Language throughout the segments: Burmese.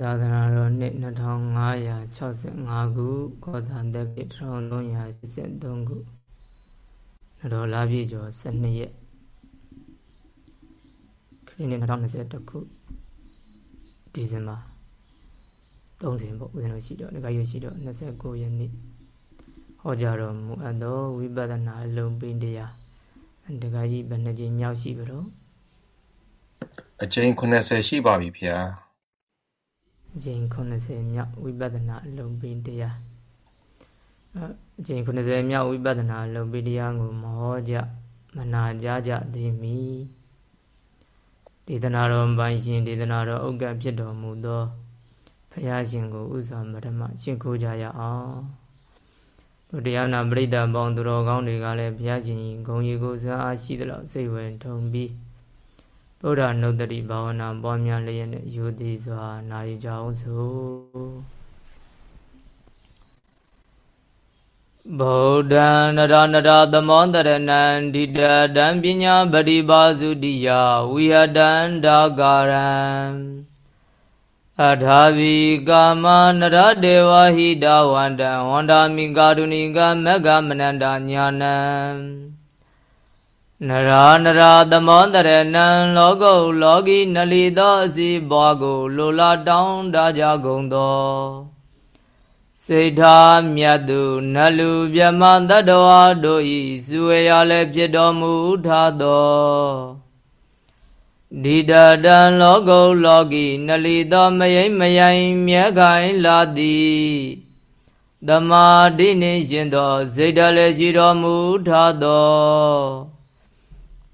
သာသနာတော်နှစ်2565ခုကောဇာတက္က1383ခုနတော်လာပြည့်ကျော်12ရက်ခရစ်နှစ်2021ခုဒီဇင်ဘာ30ပေါ့ဦးဇင်းတို့ရှိတော့ငါရရှိတော့29ရက်နေ့ဟောကြားတော်မူအပ်သောဝိပဿနာလုံပင်တရားတက္ကကြီးဘယ်နှကြိမ်မြောက်ရှိပါတော့အကျဉ်း90ရှိပါပြီဗျာအ ကျဉ်း80မြောက်ဝိပဿနာအလုံးပင်တရားအကျဉ်း80မြောက်ဝိပဿနာအလုံးပင်တရားကိုမဟောကြမနာကြကြသည်မီဒေသနာတော်ပိုင်ရှင်ဒေသနာတော်ဥက္ကဖြစ်တော်မူသောဖရာရှင်ကိုဥစွာမရမရှင်းခိုးကြရအောင်ဘုရားနာပရိသတ်ပေါင်းသူတော်ကောင်းတွေကလည်းဘုရားရှင်ဂုံရီကိုစွမ်းအားရှိသလောက်စိတ်ဝင်ထုံပြီး ဗုဒ္ဓနုတ္တိဘာဝနာပွားများလျက်နဲ့ယူသည်စွာနာယူကြအောင်ဆိုဗုဒ္ဓံနရနရသမောတရဏံဒိတတံပညာပရိပါစုတိယဝိဟတံဒါကာရံအထာဝီကာမနရတေဝဟိတဝန္တံဝန္တာမိကာတုဏိကမက္ကမနန္တညာနံ နရာနရာသမောတရဏံလောကုလောကီနလီသောအစီဘွားကိုလိုလားတောင်းတကြကုန်သောစိတ်ထားမြတ်သူနလူမြမတတ္တဝါတို့ဤစုဝေရလည်းဖြစ်တော်မူထသောဒီတတံလောကုလောကီနလီသောမယိမ့်မယိုင်မြဲခိုင်လာသည်သမာဓိနှင့်ရှင်သောစိတ်တလည်းရှိတော်မူထသော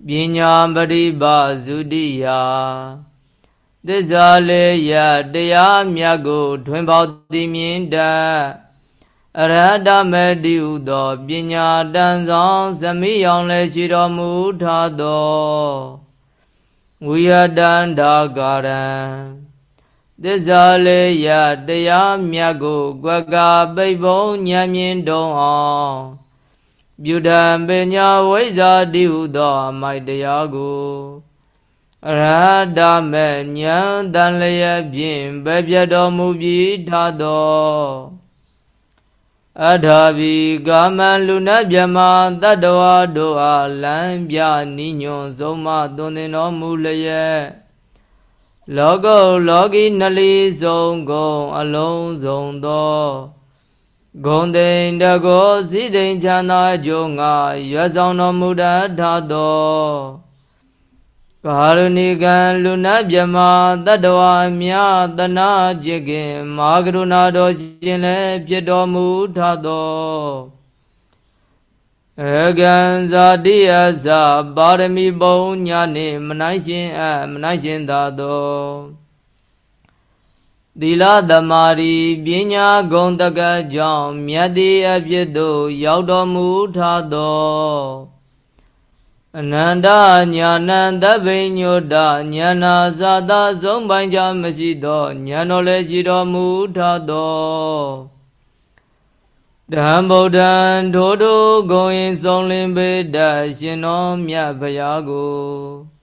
ပညာပရိပါစုတိယသစ္စာလေးရတရားမြတ်ကို ထွင်ပေါသိမြင်တတ်အရဟတမတိဟုသောပညာတန်ဆောင်ဇမိယောင်လည်းရှိတော်မူထသောဝိယတန္တာကာရံသစ္စာလေးရတရားမြတ်ကို ကွက်ကပိတ်ပုံဉာဏ်မြင်တုံအောင် ပြုတံပညာဝိဇ္ဇာတိဟုသောအမိုက်တရားကိုအရဟတမေဉာဏ်တန်လျက်ဖြင့်ပဲပြတ်တော်မူပြီးထသောအထာဘီကာမလူနတ်မြမတတ္တဝါတို့အားလမ်းပြနိညွန်ဆုံးမသွန်သင်တော်မူလျက်လောကုလောကီနလီဆုံးကုန်အလုံးစုံသော ဂုံတိန်တကောစည်းတိန်ချမ်းသာကြုံငါရွတ်ဆောင်တော်မူတတ်သောကာရုဏိကံလူနာမြမတတ္တဝါမြသနာจิตခင်မာကရုဏာတော်ရှင်လည်းဖြစ်တော်မူထသောအကံဇာတိယဇပါရမီပုံညာနှင့်မနိုင်ရှင်အမနိုင်ရှင်သာသော သီလသမာဓိပညာဂုဏ်တကကြောင့်မြတ်တိအဖြစ်သို့ရောက်တော်မူထသောအနန္တညာဏံသဗ္ဗညုတညာနာဇာတာဆုံးပိုင်းချမရှိသောညာတော်လည်းရှိတော်မူထသောဓမ္ဗုဒ္ဓံဒိုဒိုဂုံရင်ဆုံးလင်းပေတရှင်တော်မြတ်ဖရာကို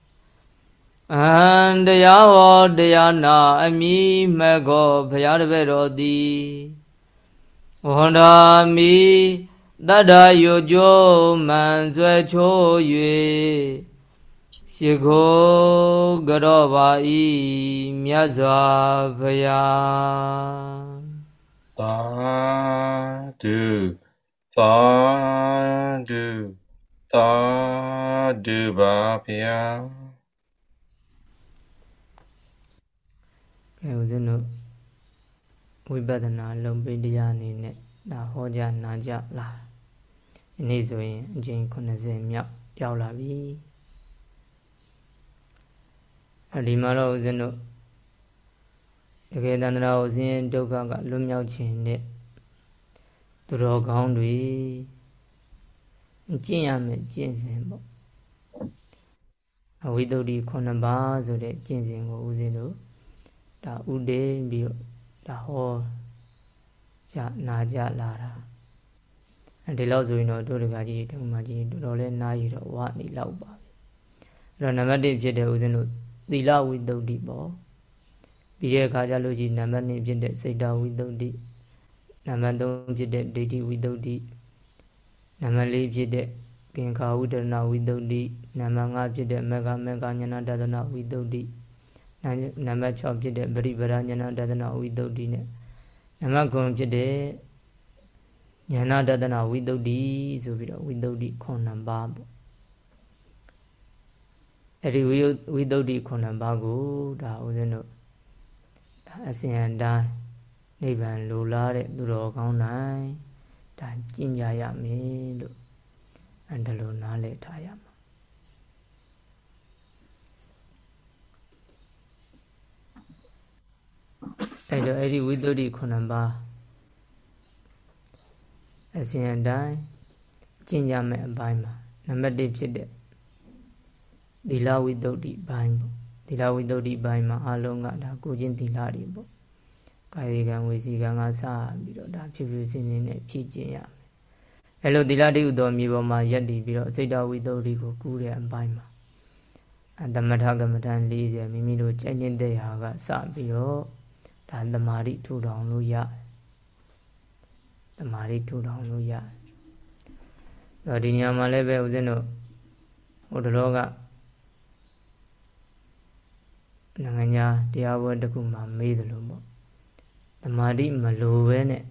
အဟံတရားဟောတရားနာ အမိမဲ့ကောဘုရားတပည့်တော်သည်ဝန္ဒာမိတတ္တယုကျိုးမှန်ဆွဲချိုး၍ရှိခိုးကြောပါဤမြတ်စွာဘုရားသာဓုသာဓုသာဓုပါဘုရား အဲဦးဇင်းတို့ဝိပဿနာလုံပိတရားအနေနဲ့ဒါဟောကြားနာကြလာဒီနေ့ဆိုရင်အချိန်80မြောက်ရောက်လာပြီအဲဒီမှာတော့ဦးဇင်းတို့တကယ်တန္တရာဦးဇင်းဒုက္ခကလွတ်မြောက်ခြင်းနဲ့သူတော်ကောင်းတွေကျင့်ရမယ်ကျင့်စဉ်ပေါ့အဝိတ္တုဒီ9ပါးဆိုတဲ့ကျင့်စဉ်ကိုဦးဇင်းတို့ ဒါဥတည်ပြီးတော့ဒါဟောကြနာကြလာတာအဲဒီလောက်ဆိုရင်တော့တို့တကကြီးတုံမကြီးတော်တော်လေးနားယူတော့ဝါနေလောက်ပါပဲအဲ့တော့နံပါတ်1ဖြစ်တဲ့ဦးဇင်းတို့သီလဝိတ္တုပေါ့ပြီးတဲ့အခါကျလို့ရှိရင်နံပါတ်2ဖြစ်တဲ့စိတ်တဝိတုဒ္ဓိနံပါတ်3ဖြစ်တဲ့ဒိဋ္ဌိဝိတုဒ္ဓိနံပါတ်4ဖြစ်တဲ့ကင်္ခာဝိတရဏဝိတုဒ္ဓိနံပါတ်5ဖြစ်တဲ့မေဃမေဃညနာတဒနာဝိတုဒ္ဓိ နံပါတ်6ဖြစ်တဲ့ပရိပရညနာတဒနာဝိတုဒ္ဓိနဲ့နံပါတ်9ဖြစ်တဲ့ဉာဏတဒနာဝိတုဒ္ဓိဆိုပြီးတော့ဝိတုဒ္ဓိ9နံပါတ်ပေါ့အဲ့ဒီဝိတုဒ္ဓိ9နံပါတ်ကိုဒါဦးဇင်းတို့ဒါအစဉ်အတိုင်းနိဗ္ဗာန်လိုလားတဲ့သူတော်ကောင်းတိုင်းဒါကျင့်ကြရမယ်လို့အဲဒါလိုနားလည်ထားရမှာ အဲတော့အဲ့ဒီဝိသုဒ္ဓိခုနှစ်ပါးအစဉ်အတိုင်းကျင့်ကြမယ်အပိုင်းမှာနံပါတ်1ဖြစ်တဲ့သီလဝိသုဒ္ဓိဘိုင်းပေါ့သီလဝိသုဒ္ဓိဘိုင်းမှာအလုံးကဒါကိုချင်းသီလတွေပေါ့ကာယကံဝစီကံကစပြီးတော့ဒါဖြစ်ဖြစ်စင်းစင်းနဲ့ဖြည့်ကျင့်ရမယ်အဲလိုသီလတိဥတော်မြေပေါ်မှာရက်တည်ပြီးတော့စိတ်တဝိသုဒ္ဓိကိုကူးတဲ့အပိုင်းမှာအတမထကမ္မဋ္ဌာန်း40မိမိတို့ကြိုက်နေတဲ့ဟာကစပြီးတော့ ဒါသမာဓိထူထောင်လို့ရတယ်သမာဓိထူထောင်လို့ရတယ်တော့ဒီနေရာမှာလည်းပဲဦးဇင်းတို့ဟိုတလောကနိုင်ငံညာတရားပွဲတစ်ခုမှမေးတယ်လို့ပေါ့တမာတိမလိုပဲနဲ့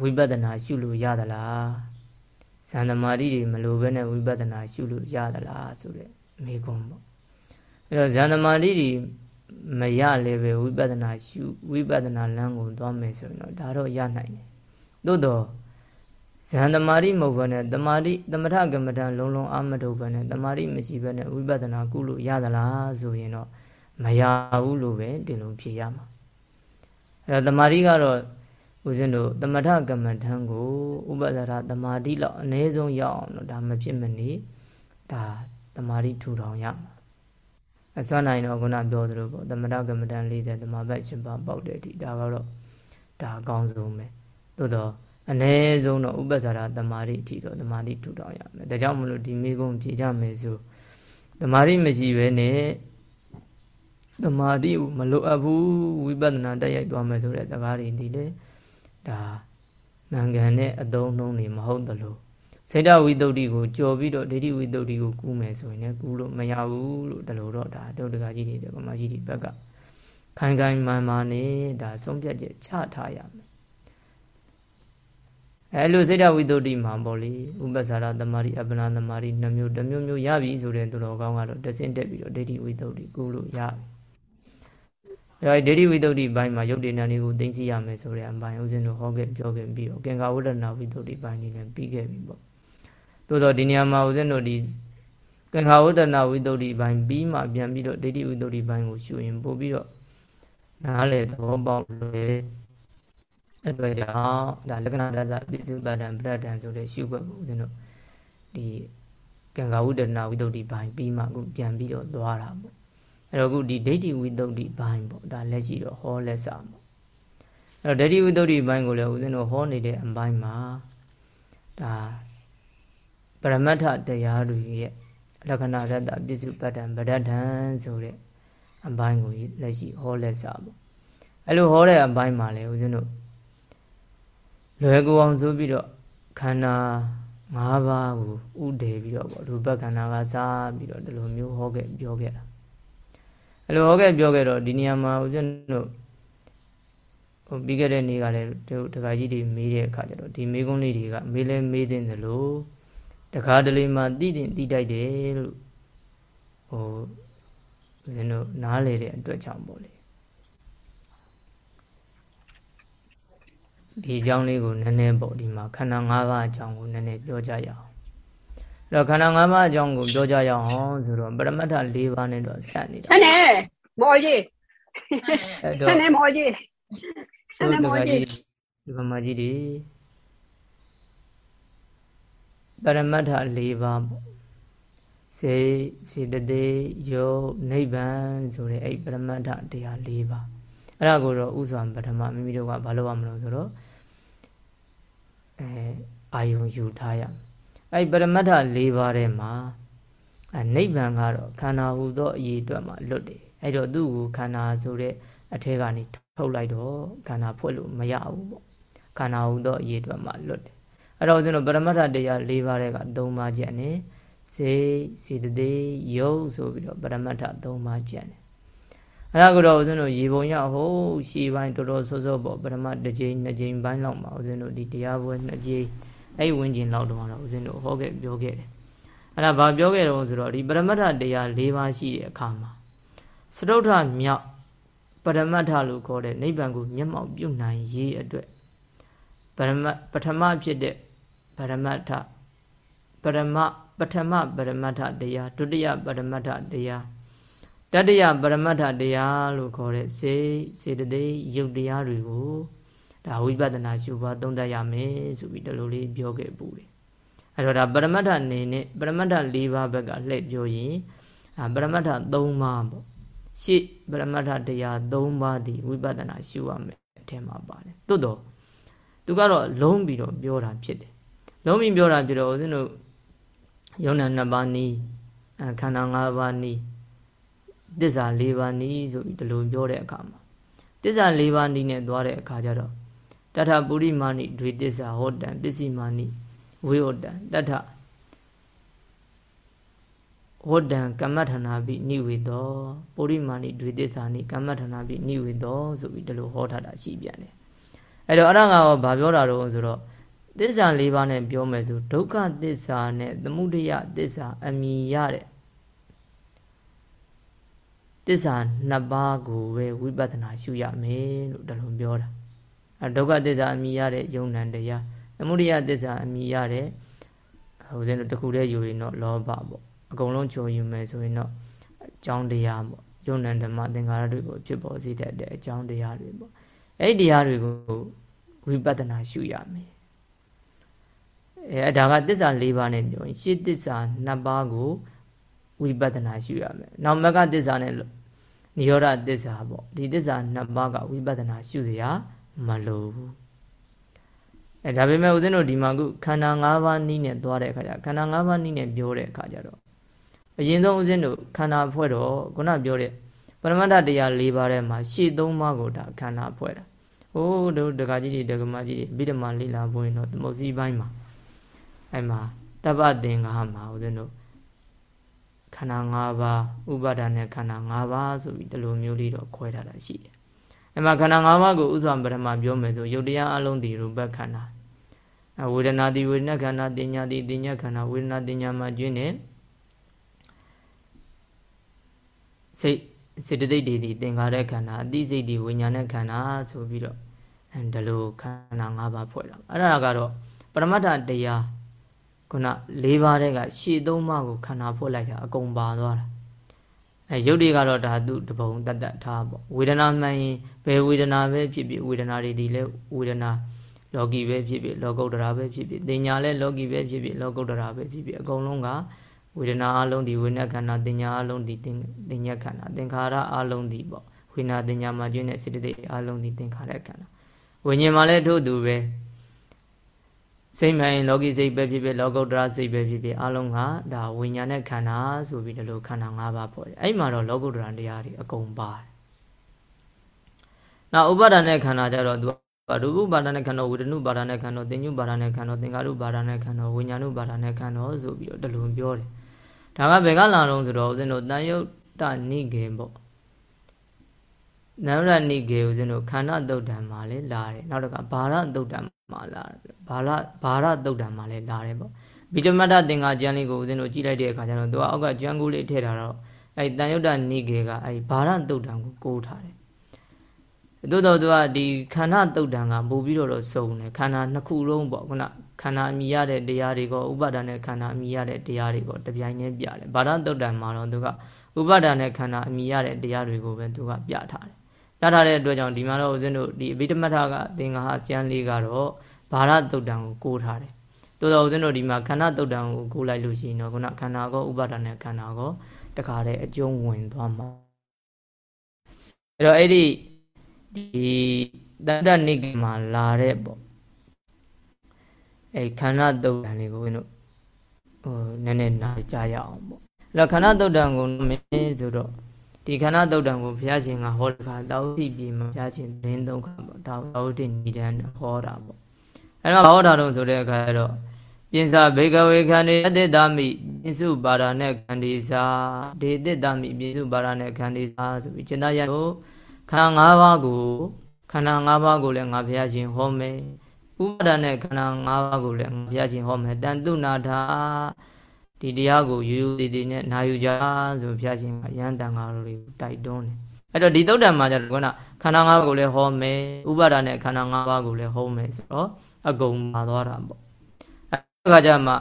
ဝိပဿနာရှုလို့ရသလားဇန်တမာတိတွေမလိုပဲနဲ့ဝိပဿနာရှုလို့ရသလားဆိုတဲ့မေးခွန်းပေါ့အဲ့တော့ဇန်တမာတိတွေ မရလည်းပဲဝိပဿနာရှုဝိပဿနာလမ်းကိုသွားမယ်ဆိုရင်တော့ဒါတော့ရနိုင်တယ်သို့တော့ဇန်တမာတိမဟုတ်ဘဲနဲ့တမာတိသမထကမ္မဋ္ဌာန်းလုံးလုံးအာမထုတ်ဘဲနဲ့တမာတိမရှိဘဲနဲ့ဝိပဿနာကုလို့ရသလားဆိုရင်တော့မရဘူးလို့ပဲဒီလိုဖြေရမှာအဲ့တော့တမာတိကတော့ဦးဇင်းတို့သမထကမ္မထံကိုဥပဒရာတမာတိလောက်အ ਨੇ ဆုံးရောက်အောင်တော့ဒါမဖြစ်မနေဒါတမာတိထူထောင်ရမှာ အစွမ်းနိုင်တော့ခုနပြောသလိုပေါ့သမထကမ္မထံ40တမာဘက်ရှင်ပါပေါက်တဲ့အထိဒါကတော့ဒါအကောင်းဆုံးပဲသို့တော့အ ਨੇ ဆုံးတော့ဥပဇာရတမာတိအထိတော့တမာတိထူထောင်ရမယ်ဒါကြောင့်မလို့ဒီမိကုံဖြေကြမယ်ဆိုတမာတိမရှိဘဲနဲ့တမာတိကိုမလိုအပ်ဘူးဝိပဿနာတက်ရိုက်သွားမယ်ဆိုတဲ့စကားတွေဒီလေဒါမင်္ဂန်တဲ့အသုံးနှုန်းတွေမဟုတ်သလို စေတဝိတုဒ္ဓိကိုကြော်ပြီးတော့ဒိဋ္ဌိဝိတုဒ္ဓိကိုကူးမယ်ဆိုရင်လည်းကူးလို့မရဘူးလို့ဒီလိုတော့ဒါဒုဒ္ဒကကြီးတွေဒကမကြီးတွေဘက်ကခိုင်ခိုင်မာမာနဲ့ဒါဆုံးဖြတ်ချက်ချထားရမယ်အဲလိုစေတဝိတုဒ္ဓိမှာပေါ့လေဥပ္ပစာရသမာဓိအပ္ပနာသမာဓိနှမျိုးတစ်မျိုးမျိုးရပြီဆိုတဲ့သူတော်ကောင်းကတော့တဆင့်တက်ပြီးတော့ဒိဋ္ဌိဝိတုဒ္ဓိကူးလို့ရပြီဒါဒိဋ္ဌိဝိတ္တုဘိုင်းမှာယုတ်တေနံလေးကိုသိသိရမယ်ဆိုတဲ့အပိုင်းဥစဉ်တို့ဟောခဲ့ပြောခဲ့ပြီးတော့ကင်္ကာဝတ္တနာဝိတ္တုဘိုင်းနေလည်းပြီးခဲ့ပြီပေါ့ သို့တော့ဒီနေရာမှာဦးဇင်းတို့ဒီကင်္ဂဝဒနာဝိတ္တုဘိုင်းပြီးမှပြန်ပြီးတော့ဒိဋ္ဌိဝိတ္တုဘိုင်းကိုရှုရင်ပို့ပြီးတော့နားလေသဘောပေါက်လို့အတွက်ကြောင့်ဒါလက္ခဏာတသပိစုပဒံပရဒံဆိုတဲ့ရှုွက်ကိုဦးဇင်းတို့ဒီကံဃဝုဒနာဝိတ္တုဘိုင်းပြီးမှအခုပြန်ပြီးတော့သွားတာပေါ့အဲ့တော့ခုဒီဒိဋ္ဌိဝိသုဒ္ဓိဘိုင်းပေါ့ဒါလက်ရှိတော့ဟောလက်စာပေါ့အဲ့တော့ဒိဋ္ဌိဝိသုဒ္ဓိဘိုင်းကိုလည်းဦးဇင်းတို့ဟောနေတဲ့အပိုင်းမှာဒါ ပရမတ္ထတရားတွေရဲ့လက္ခဏာရတ္တပစ္စုပ္ပတံဗဒ္ဒံဆိုတဲ့အပိုင်းကိုလက်ရှိဟောလက်စာပေါ့အဲ့လိုဟောတဲ့အပိုင်းမှာလည်းဦးဇင်းတို့လွယ်ကူအောင်ဆိုပြီးတော့ခန္ဓာ၅ပါးကိုဥတည်ပြီးတော့ပေါ့ရူပခန္ဓာကစားပြီးတော့ဒီလိုမျိုးဟောခဲ့ပြောခဲ့တာအဲ့လိုဟောခဲ့ပြောခဲ့တော့ဒီနေရာမှာဦးဇင်းတို့ဟိုပြီးခဲ့တဲ့နေ့ကလည်းတို့တခါကြီးတွေမေးတဲ့အခါကျတော့ဒီမေးခွန်းလေးတွေကမေးလဲမေးတဲ့သလို တခါတလေမှတိတင်တိတိုက်တယ်လို့ဟိုဦးဇင်းတို့နားလေတဲ့အတွက်ကြောင့်ပေါ့လေဒီအကြောင်းလေးကိုနည်းနည်းပေါ့ဒီမှာခန္ဓာ၅ပါးအကြောင်းကိုနည်းနည်းပြောကြရအောင်အဲ့တော့ခန္ဓာ၅ပါးအကြောင်းကိုပြောကြရအောင်ဆိုတော့ပရမတ္ထ၄ပါးနဲ့တော့ဆက်နေတာဆက်နေမော်ကြီးဆက်နေမော်ကြီးဆက်နေမော်ကြီးဒီဗမာကြီးဒီ ပရမတ္ထ၄ပါးပေါ့စေစေတသိက်ယောနိဗ္ဗာန်ဆိုတဲ့အဲ့ပရမတ္ထတရား၄ပါးအဲ့ဒါကိုတော့ဥစွာပထမမိမိတို့ကဘာလုပ်ရမလို့ဆိုတော့အဲအာယုံယူထားရမယ်အဲ့ပရမတ္ထ၄ပါးထဲမှာအနိဗ္ဗာန်ကတော့ခန္ဓာဟူသောအရေးအတွက်မှာလွတ်တယ်အဲ့တော့သူ့ကိုခန္ဓာဆိုတဲ့အထဲကနေထုတ်လိုက်တော့ခန္ဓာဖွဲ့လို့မရဘူးပေါ့ခန္ဓာဟူသောအရေးအတွက်မှလွတ်တယ် အဲ့တော့ဦးဇင်းတို့ပရမတ္ထတရား၄ပါးတဲ့က၃ပါးကျန်တယ်စေစေတသိက်ယုတ်ဆိုပြီးတော့ပရမတ္ထ၃ပါးကျန်တယ်အဲ့ဒါကတော့ဦးဇင်းတို့ရေပုံရဟုတ်ရှေးပိုင်းတော်တော်စောစောပေါ့ပရမတစ်ကြိမ်နှစ်ကြိမ်ပိုင်းလောက်မှာဦးဇင်းတို့ဒီတရားပွဲနှစ်ကြိမ်အဲ့ဝင်ကျင်လောက်တော့ဦးဇင်းတို့ဟောခဲ့ပြောခဲ့တယ်အဲ့ဒါဘာပြောခဲ့တော့ဆိုတော့ဒီပရမတ္ထတရား၄ပါးရှိတဲ့အခါမှာစတုထမြောက်ပရမတ္ထလို့ခေါ်တဲ့နိဗ္ဗာန်ကိုမျက်မှောက်ပြုနိုင်ရေးအတွက်ပရမပထမဖြစ်တဲ့ ပရမတ္ထပရမပထမပရမတ္ထတရားဒုတိယပရမတ္ထတရားတတိယပရမတ္ထတရားလို့ခေါ်တဲ့စေစေတသိက်ယုတ်တရားတွေကိုဒါဝိပဿနာရှုပါသုံးသပ်ရမယ်ဆိုပြီးဒီလိုလေးပြောခဲ့ပူတယ်အဲ့တော့ဒါပရမတ္ထအနေနဲ့ပရမတ္ထ၄ပါးဘက်ကလှည့်ပြောရင်ပရမတ္ထ၃ပါးပေါ့ရှေ့ပရမတ္ထတရား၃ပါးဒီဝိပဿနာရှုရမယ်အထင်မှာပါတယ်တိုးတော့သူကတော့လုံးပြီးတော့ပြောတာဖြစ်တယ် လုံးပြီးပြောတာဖြစ်တော့ဦးဇင်းတို့ယုံနာနှစ်ပါးနီးခန္ဓာ၅ပါးနီးတစ္ဆာ၄ပါးနီးဆိုပြီးဒီလိုပြောတဲ့အခါမှာတစ္ဆာ၄ပါးနီးနဲ့သွားတဲ့အခါကျတော့တထပုရိမာနိဒွေတစ္ဆာဟောတံပစ္စည်းမာနိဝေဟောတံတထဝဒံကမ္မထနာပိနိဝေသောပုရိမာနိဒွေတစ္ဆာနိကမ္မထနာပိနိဝေသောဆိုပြီးဒီလိုဟောထားတာရှိပြန်တယ်အဲ့တော့အဲ့ဒါကဘာပြောတာတော့ဆိုတော့ သစ္စာ၄ပါးနဲ့ပြောမယ်ဆိုဒုက္ခသစ္စာနဲ့သမုဒယသစ္စာအမြင်ရတဲ့သစ္စာနှစ်ပါးကိုပဲဝိပဿနာရှုရမယ်လို့ဒါလိုပြောတာအဲဒုက္ခသစ္စာအမြင်ရတဲ့ယုံ nant တရားသမုဒယသစ္စာအမြင်ရတဲ့ဟိုစင်းတို့တခုတည်းယူရင်တော့လောဘပေါ့အကုန်လုံးကြုံယူမယ်ဆိုရင်တော့အကြောင်းတရားပေါ့ယုံ nant ဓမ္မသင်္ခါရတွေကိုဖြစ်ပေါ်စေတဲ့အကြောင်းတရားတွေပေါ့အဲ့ဒီတရားတွေကိုဝိပဿနာရှုရမယ် အဲဒါကသစ္စာ၄ပါးနဲ့ပြောရင်ရှေ့သစ္စာ၂ပါးကိုဝိပဿနာရှုရမယ်။နောက်မကသစ္စာနဲ့နိရောဓသစ္စာပေါ့ဒီသစ္စာ၂ပါးကဝိပဿနာရှုစရာမလိုဘူး။အဲဒါပေမဲ့ဦးဇင်းတို့ဒီမှာခုခန္ဓာ၅ပါးနည်းနဲ့သွားတဲ့အခါကျခန္ဓာ၅ပါးနည်းနဲ့ပြောတဲ့အခါကျတော့အရင်ဆုံးဦးဇင်းတို့ခန္ဓာဖွဲ့တော့ခုနပြောတဲ့ပရမတ္ထတရား၄ပါးထဲမှာရှေ့၃ပါးကိုဒါခန္ဓာဖွဲ့တာ။ဟိုးတို့ဒကာကြီးတွေဒကမကြီးတွေအဘိဓမ္မာလိလာဘုရင်တော့သမုတ်စည်းပိုင်းမှာ အဲ့မှာတပ္ပသင်္ဃာမှာဦးဇင်းတို့ခန္ဓာ၅ပါးဥပါဒာနဲ့ခန္ဓာ၅ပါးဆိုပြီးဒီလိုမျိုးလေးတော့ခွဲထားတာရှိတယ်။အဲ့မှာခန္ဓာ၅ပါးကိုဥစွာပထမပြောမယ်ဆိုယုတ်တရားအလုံးဒီရူပခန္ဓာအဝေဒနာတိဝေဒနာခန္ဓာတင်ညာတိတင်ညာခန္ဓာဝေဒနာတင်ညာမှာကျွင်းတဲ့စိတ်စေတသိက်တွေဒီသင်္ခါရခန္ဓာအသိစိတ်တွေဝိညာဉ်နဲ့ခန္ဓာဆိုပြီးတော့အဲဒီလိုခန္ဓာ၅ပါးဖွဲ့တာအဲ့ဒါကတော့ပရမတ္ထတရား ခုန၄ပါးတဲ့ကရှေ့သုံးပါးကိုခန္ဓာဖွဲ့လိုက်တာအကုန်ပါသွားတာအဲရုပ်တွေကတော့ဒါသူတပုံတတ်တတ်ထားပေါ့ဝေဒနာမှန်ရင်ဘယ်ဝေဒနာပဲဖြစ်ဖြစ်ဝေဒနာတွေဒီလဲဝေဒနာလောကီပဲဖြစ်ဖြစ်လောကုတ္တရာပဲဖြစ်ဖြစ်တင်ညာလဲလောကီပဲဖြစ်ဖြစ်လောကုတ္တရာပဲဖြစ်ဖြစ်အကုန်လုံးကဝေဒနာအလုံးဒီဝိညာဉ်ခန္ဓာတင်ညာအလုံးဒီတင်ညာခန္ဓာသင်္ခါရအလုံးဒီပေါ့ဝိညာဉ်တင်ညာမှာကျွင်းတဲ့စေတသိက်အလုံးဒီသင်္ခါရခန္ဓာဝိညာဉ်မှာလည်းထို့သူပဲ စိတ်မှန်ရင်လောကီစိတ်ပဲဖြစ်ဖြစ်လောကုတ္တရာစိတ်ပဲဖြစ်ဖြစ်အလုံးကဒါဝိညာဉ်နဲ့ခန္ဓာဆိုပြီးဒီလိုခန္ဓာ၅ပါးပေါ်တယ်အဲ့မှာတော့လောကုတ္တရာတရားတွေအကုန်ပါတယ်နောက်ဥပါဒာနဲ့ခန္ဓာကြတော့သူကရူပပါဒနဲ့ခန္ဓာဝေဒနုပါဒနဲ့ခန္ဓာသင်ညုပါဒနဲ့ခန္ဓာသင်္ကာရုပါဒနဲ့ခန္ဓာဝိညာဏုပါဒနဲ့ခန္ဓာဆိုပြီးတော့ဒီလိုပြောတယ်ဒါကဘယ်ကလာတော့ဆိုတော့ဦးဇင်းတို့တန်ယုတ်တနိကေပေါ့ နရဏိကေဦးဇင်းတို့ခန္ဓာတုတ်တံမှာလည်းလာတယ်နောက်တစ်ခါဘာရတုတ်တံမှာလာတယ်ဘာရဘာရတုတ်တံမှာလည်းလာတယ်ပေါ့ဗိဓမတသင်္ဃာကျမ်းလေးကိုဦးဇင်းတို့ကြည့်လိုက်တဲ့အခါကျတော့သူကအောက်ကကျမ်းကူးလေးထည့်ထားတော့အဲတန်ယုတ်တနိကေကအဲဘာရတုတ်တံကိုကိုးထားတယ်သို့တော့သူကဒီခန္ဓာတုတ်တံကပို့ပြီးတော့စုံတယ်ခန္ဓာနှစ်ခုလုံးပေါ့ခုနခန္ဓာအမိရတဲ့တရားတွေကဥပါဒာနဲ့ခန္ဓာအမိရတဲ့တရားတွေပေါ့တပြိုင်တည်းပြတယ်ဘာရတုတ်တံမှာတော့သူကဥပါဒာနဲ့ခန္ဓာအမိရတဲ့တရားတွေကိုပဲသူကပြထားတယ် ရထားတဲ့အတွက်ကြောင့်ဒီမှာတော့ဦးဇင်းတို့ဒီအဘိဓမ္မထကသင်္ဃာကျမ်းလေးကတော့ဘာရတုတ်တံကိုကိုးထားတယ်တိုးတော့ဦးဇင်းတို့ဒီမှာခန္ဓာတုတ်တံကိုကိုးလိုက်လို့ရှိရင်တော့ခုနခန္ဓာကောဥပါဒာနဲ့ခန္ဓာကောတခါတည်းအကျုံးဝင်သွားမှာအဲ့တော့အဲ့ဒီဒီတတ္တနိကမှာလာတဲ့ပေါ့အဲ့ခန္ဓာတုတ်တံလေးကိုဦးဇင်းတို့ဟိုနည်းနည်းနားကြားရအောင်ပေါ့အဲ့တော့ခန္ဓာတုတ်တံကိုမင်းဆိုတော့ ဒီခန္ဓာတုတ်တံကိုဘုရားရှင်ကဟောတဲ့ခါတာဝတိပြည်မှာဘုရားရှင်သတင်းသုံးခါပေါ့ဒါတာဝတိနိဒန်းဟောတာပေါ့အဲ့တော့ဟောတာတော့ဆိုတဲ့အခါကျတော့ပြင်စာဘေကဝေခန္ဒီအတ္တမိပြင်စုပါဒာနဲ့ခန္ဒီစာဒေတ္တမိပြင်စုပါဒာနဲ့ခန္ဒီစာဆိုပြီးကျင်သားရတို့ခန္ဓာ၅ပါးကိုခန္ဓာ၅ပါးကိုလည်းငါဘုရားရှင်ဟောမယ်ဥပါဒာနဲ့ခန္ဓာ၅ပါးကိုလည်းငါဘုရားရှင်ဟောမယ်တန်တုနာထာ ဒီတရားကိုယူယူတည်တည်နဲ့နာယူကြဆိုဘုရားရှင်ကရဟန်းတန်ဃာတို့တွေကိုတိုက်တွန်းတယ်အဲ့တော့ဒီသုတ်တံမှာကျတော့ခုနခန္ဓာ၅ပါးကိုလည်းဟောမယ်ဥပါဒာနဲ့ခန္ဓာ၅ပါးကိုလည်းဟောမယ်ဆိုတော့အကုန်ပါသွားတာပေါ့အဲ့ခါကျမှ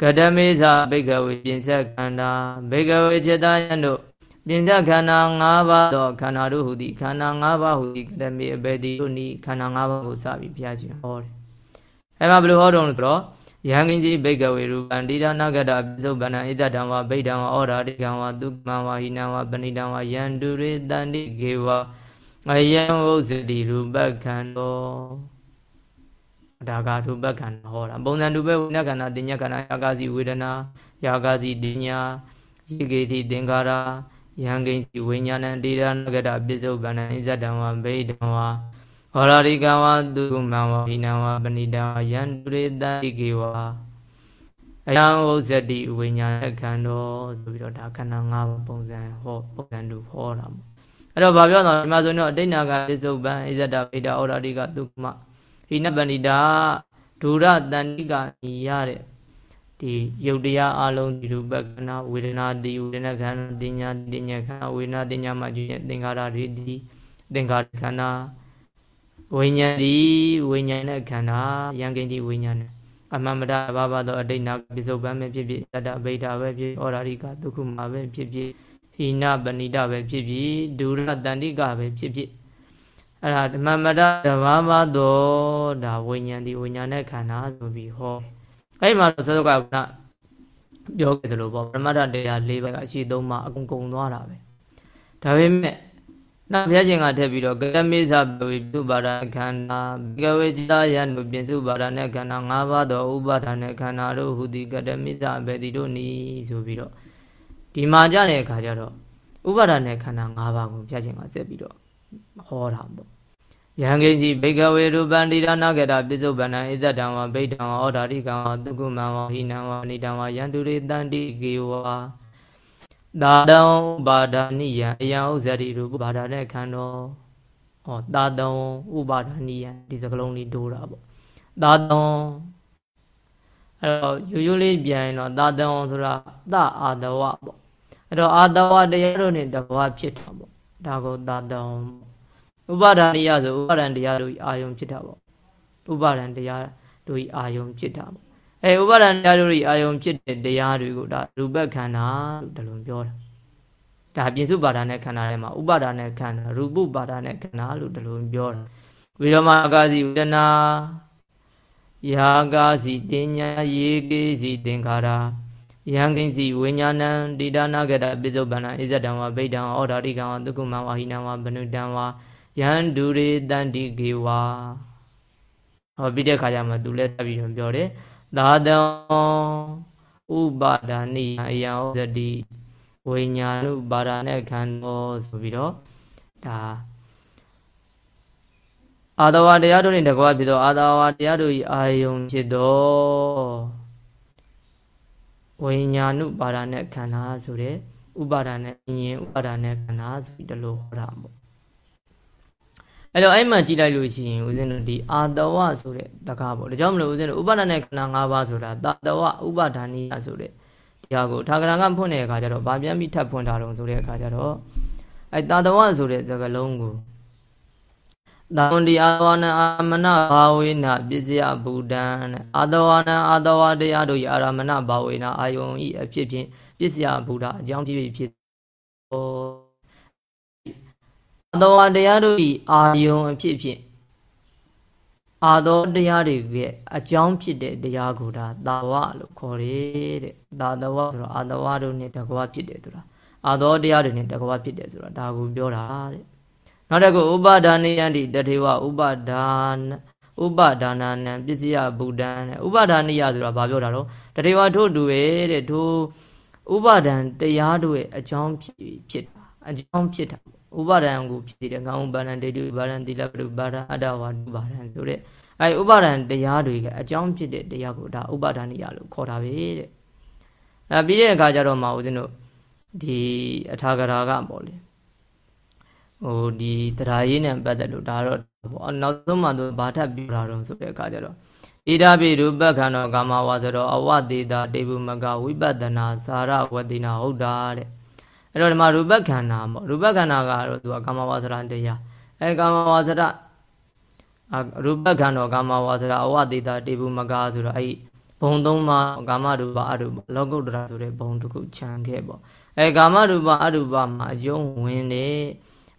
ကတမေသာဘိကဝေပြင်ဆက်ခန္ဓာဘိကဝေจิตယံတို့ပြင်ဆက်ခန္ဓာ၅ပါးသောခန္ဓာတို့ဟူသည်ခန္ဓာ၅ပါးဟူသည်ကတမေအဘေတိတို့နိခန္ဓာ၅ပါးကိုစပြီးဘုရားရှင်ဟောတယ်အဲ့မှာဘယ်လိုဟောတော့လဲဆိုတော့ ယံကိကြီးဘိကဝေရူပံတိဒနာဂတပိစုဗန္နဣတတံဝဗိဒံဝဩရာတိကံဝသုကမံဝဟိနံဝပဏိတံဝယန္တုရေတန္တိကေဝအယံဝုဇတိရူပခန္တောဒါကရူပခန္ဓာဟောတာပုံစံတူပဲဝိညာခန္ဓာတင်ညာခန္ဓာယာကစီဝေဒနာယာကစီတင်ညာရှိကေတိသင်္ခါရယံကိစီဝိညာဏံတိဒနာဂတပိစုဗန္နဣဇတံဝဗိဒံဝ ဟောရာရိကဝသုမံဝဟိနံဝပဏိတံယန္တုရေတတိကေဝအယံဥစ္စတိဝိညာဏခန္ဓောဆိုပြီးတော့ဒါခန္ဓာ၅ပါးပုံစံဟောပုံစံတူဟောတာပေါ့အဲ့တော့ဘာပြောတော့ဒီမှာဆိုတော့အတိတ်နာကပစ္စုပန်ဣဇဒဗိဒဩရာရိကသုမဟိနပဏိတာဒုရတန်တိကညီရတဲ့ဒီယုတ်တရားအလုံးဒီရူပခန္ဓာဝေဒနာတိဝေဒနာခန္ဓာတင်ညာတင်ညာခန္ဓာဝေဒနာတင်ညာမှာကျင့်သင်္ခါရတွေဒီသင်္ခါရခန္ဓာ ဝိညာဉ်သည်ဝိညာဉ်နဲ့ခန္ဓာယံကိဉ္စီဝိညာဉ်နဲ့အမှန်မတဘာဘာသောအတိတ်နာပိစုပန်ပဲဖြစ်ဖြစ်တတဗိဒာပဲဖြစ်ဩရာရိကဒုက္ခမှာပဲဖြစ်ဖြစ်ဟိနပဏိတပဲဖြစ်ဖြစ်ဒုရတန္တိကပဲဖြစ်ဖြစ်အဲ့ဒါဓမ္မမတတဘာဘာသောဒါဝိညာဉ်ဒီဝိညာဉ်နဲ့ခန္ဓာဆိုပြီးဟောအဲ့မှာသောသောကကပြောခဲ့တယ်လို့ပေါ့ပရမတ္ထတရား၄ဘက်ကအရှိသုံးပါအကုန်ကုန်သွားတာပဲဒါပေမဲ့ နောက်ဘုရားရှင်ကထည့်ပြီးတော့ကရမေသဘဝိပြုပါဒခန္ဓာဘဂဝေจิตယံတို့ပြင်စုပါဒနဲ့ခန္ဓာ၅ပါးသောဥပါဒနဲ့ခန္ဓာတို့ဟူသည်ကရမေသဘေတိတို့နီဆိုပြီးတော့ဒီမှာကြတဲ့အခါကျတော့ဥပါဒနဲ့ခန္ဓာ၅ပါးကိုဘုရားရှင်ကဆက်ပြီးတော့ဟောတာပေါ့ယံကိစီဘိကဝေရူပန္တိရနာဂတပိစုပန္နဣဇတံဝဗိဒံဝဩဒါရိကံဝသုကုမံဝဟိနံဝနိတံဝယန္တုရိတန္တိကေဝါ သာတံဥပါဒာနိယံအယံဥဇတိရူပဘာဒာနဲ့ခန္ဓာဟောသာတံဥပါဒာနိယံဒီစကလုံးလေးဒိုးတာပေါ့သာတံအဲ့တော့ရိုးရိုးလေးပြန်ရင်တော့သာတံဆိုတာသအာတဝပေါ့အဲ့တော့အာတဝတရားတို့နဲ့တကွာဖြစ်တာပေါ့ဒါကိုသာတံဥပါဒာနိယဆိုဥပါဒံတရားတို့အာယုံဖြစ်တာပေါ့ဥပါဒံတရားတို့အာယုံဖြစ်တာပေါ့ အဲဥပါဒဏ်တရားတို့အာယုံဖြစ်တဲ့တရားတွေကိုဒါရူပခန္ဓာလို့ဒီလိုပြောတာဒါပြင်စုပါဒာနဲ့ခန္ဓာထဲမှာဥပါဒာနဲ့ခန္ဓာရူပပါဒာနဲ့ခန္ဓာလို့ဒီလိုပြောတာဝိရမကာစီဝေဒနာယာကာစီတင်ညာယေကေစီသင်္ခါရယံကိစီဝိညာဏံတိဒါနာကတပိစုပန္နဣဇတံဝဗိဒံဩဒါတိကံဝသုကုမံဝဟိနံဝဘနုတံဝယံဒုရေတန္တိကေဝဟောပြီးတဲ့ခါကျမှသူလည်းတက်ပြီးတော့ပြောတယ် သာတံဥပါဒာနိအယံဩဇတိဝိညာဏုပါဒာနဲ့ခန္ဓာဆိုပြီးတော့ဒါအာတဝတရားတို့နဲ့တကွာဖြစ်သောအာတဝတရားတို့၏အာယုံဖြစ်သောဝိညာဏုပါဒာနဲ့ခန္ဓာဆိုတဲ့ဥပါဒာနဲ့ဉာဏ်ဥပါဒာနဲ့ခန္ဓာဆိုပြီးတလို့ဟောတာပေါ့ အဲ့တော့အဲ့မှကြည့်လိုက်လို့ရှိရင်ဦးဇင်းတို့ဒီအာတဝဆိုတဲ့တကားပေါ့ဒါကြောင့်မလို့ဦးဇင်းတို့ဥပါဒณะခန္ဓာ၅ပါးဆိုတာတာတဝဥပါဒာနိယဆိုတဲ့တရားကိုထာဂရကဖွင့်တဲ့အခါကျတော့ဗာပြန်ပြီးထပ်ဖွင့်တာတော့ဆိုတဲ့အခါကျတော့အဲ့တာတဝဆိုတဲ့စကားလုံးကိုသာဝတိအာဝနအာမနဘာဝေနပစ္စယဘူတံတဲ့အာတဝနအာတဝတရားတို့အာရမဏဘာဝေနအာယုံဤအဖြစ်ဖြင့်ပစ္စယဘူတာအကြောင်းဖြစ်ဖြစ် အာသောတရားတို့ဤအာယုံအဖြစ်ဖြင့်အာသောတရားတွေရဲ့အကြောင်းဖြစ်တဲ့တရားကိုဒါသာဝလို့ခေါ်တယ်တဲ့သာသဝဆိုတော့အာသဝတို့နဲ့တကွာဖြစ်တယ်ဆိုတာအာသောတရားတွေနဲ့တကွာဖြစ်တယ်ဆိုတာဒါကိုပြောတာတဲ့နောက်တစ်ခုဥပါဒါနိယန္တိတထေဝဥပါဒါနဥပါဒါနာနံပစ္စယဗုဒ္ဓံတဲ့ဥပါဒါနိယဆိုတာဘာပြောတာတော့တထေဝထို့တူပဲတဲ့ထိုဥပါဒံတရားတို့ရဲ့အကြောင်းဖြစ်ဖြစ်တာအကြောင်းဖြစ်တာ ဥပါဒံကိုဖြစ်တယ်ငါဥပါဒံဒိဋ္ဌိဥပါဒံသီလပရုပါဒံအတ္တဝါဒုပါဒံဆိုတဲ့အဲဥပါဒံတရားတွေကအကြောင်းဖြစ်တဲ့တရားကိုဒါဥပါဒဏိယလို့ခေါ်တာပဲတဲ့အဲပြီးတဲ့အခါကျတော့မှဦးဇင်းတို့ဒီအထာဂရာကပေါ့လေဟိုဒီတရားရေးနဲ့ပတ်သက်လို့ဒါတော့ပေါ့နောက်ဆုံးမှသူဘာထပ်ပြောတာတော့ဆိုတဲ့အခါကျတော့ဣဒပိရူပခန္ဓာကာမဝါဆိုတော့အဝတေတာတေဘုမကဝိပဿနာစာရဝတိနာဟုတ်တာတဲ့ အဲ့တော့ဒီမှာရူပခန္ဓာပေါ့ရူပခန္ဓာကတော့သူကကာမဝါစရတရားအဲကာမဝါစရရူပခန္ဓာကာမဝါစရအဝတေတာတေဘုမကဆိုတော့အဲ့ဘုံသုံးပါးကာမရူပအရူပလောကုတ္တရာဆိုတဲ့ဘုံတစ်ခုခြံခဲ့ပေါ့အဲကာမရူပအရူပမှာအယုံဝင်တဲ့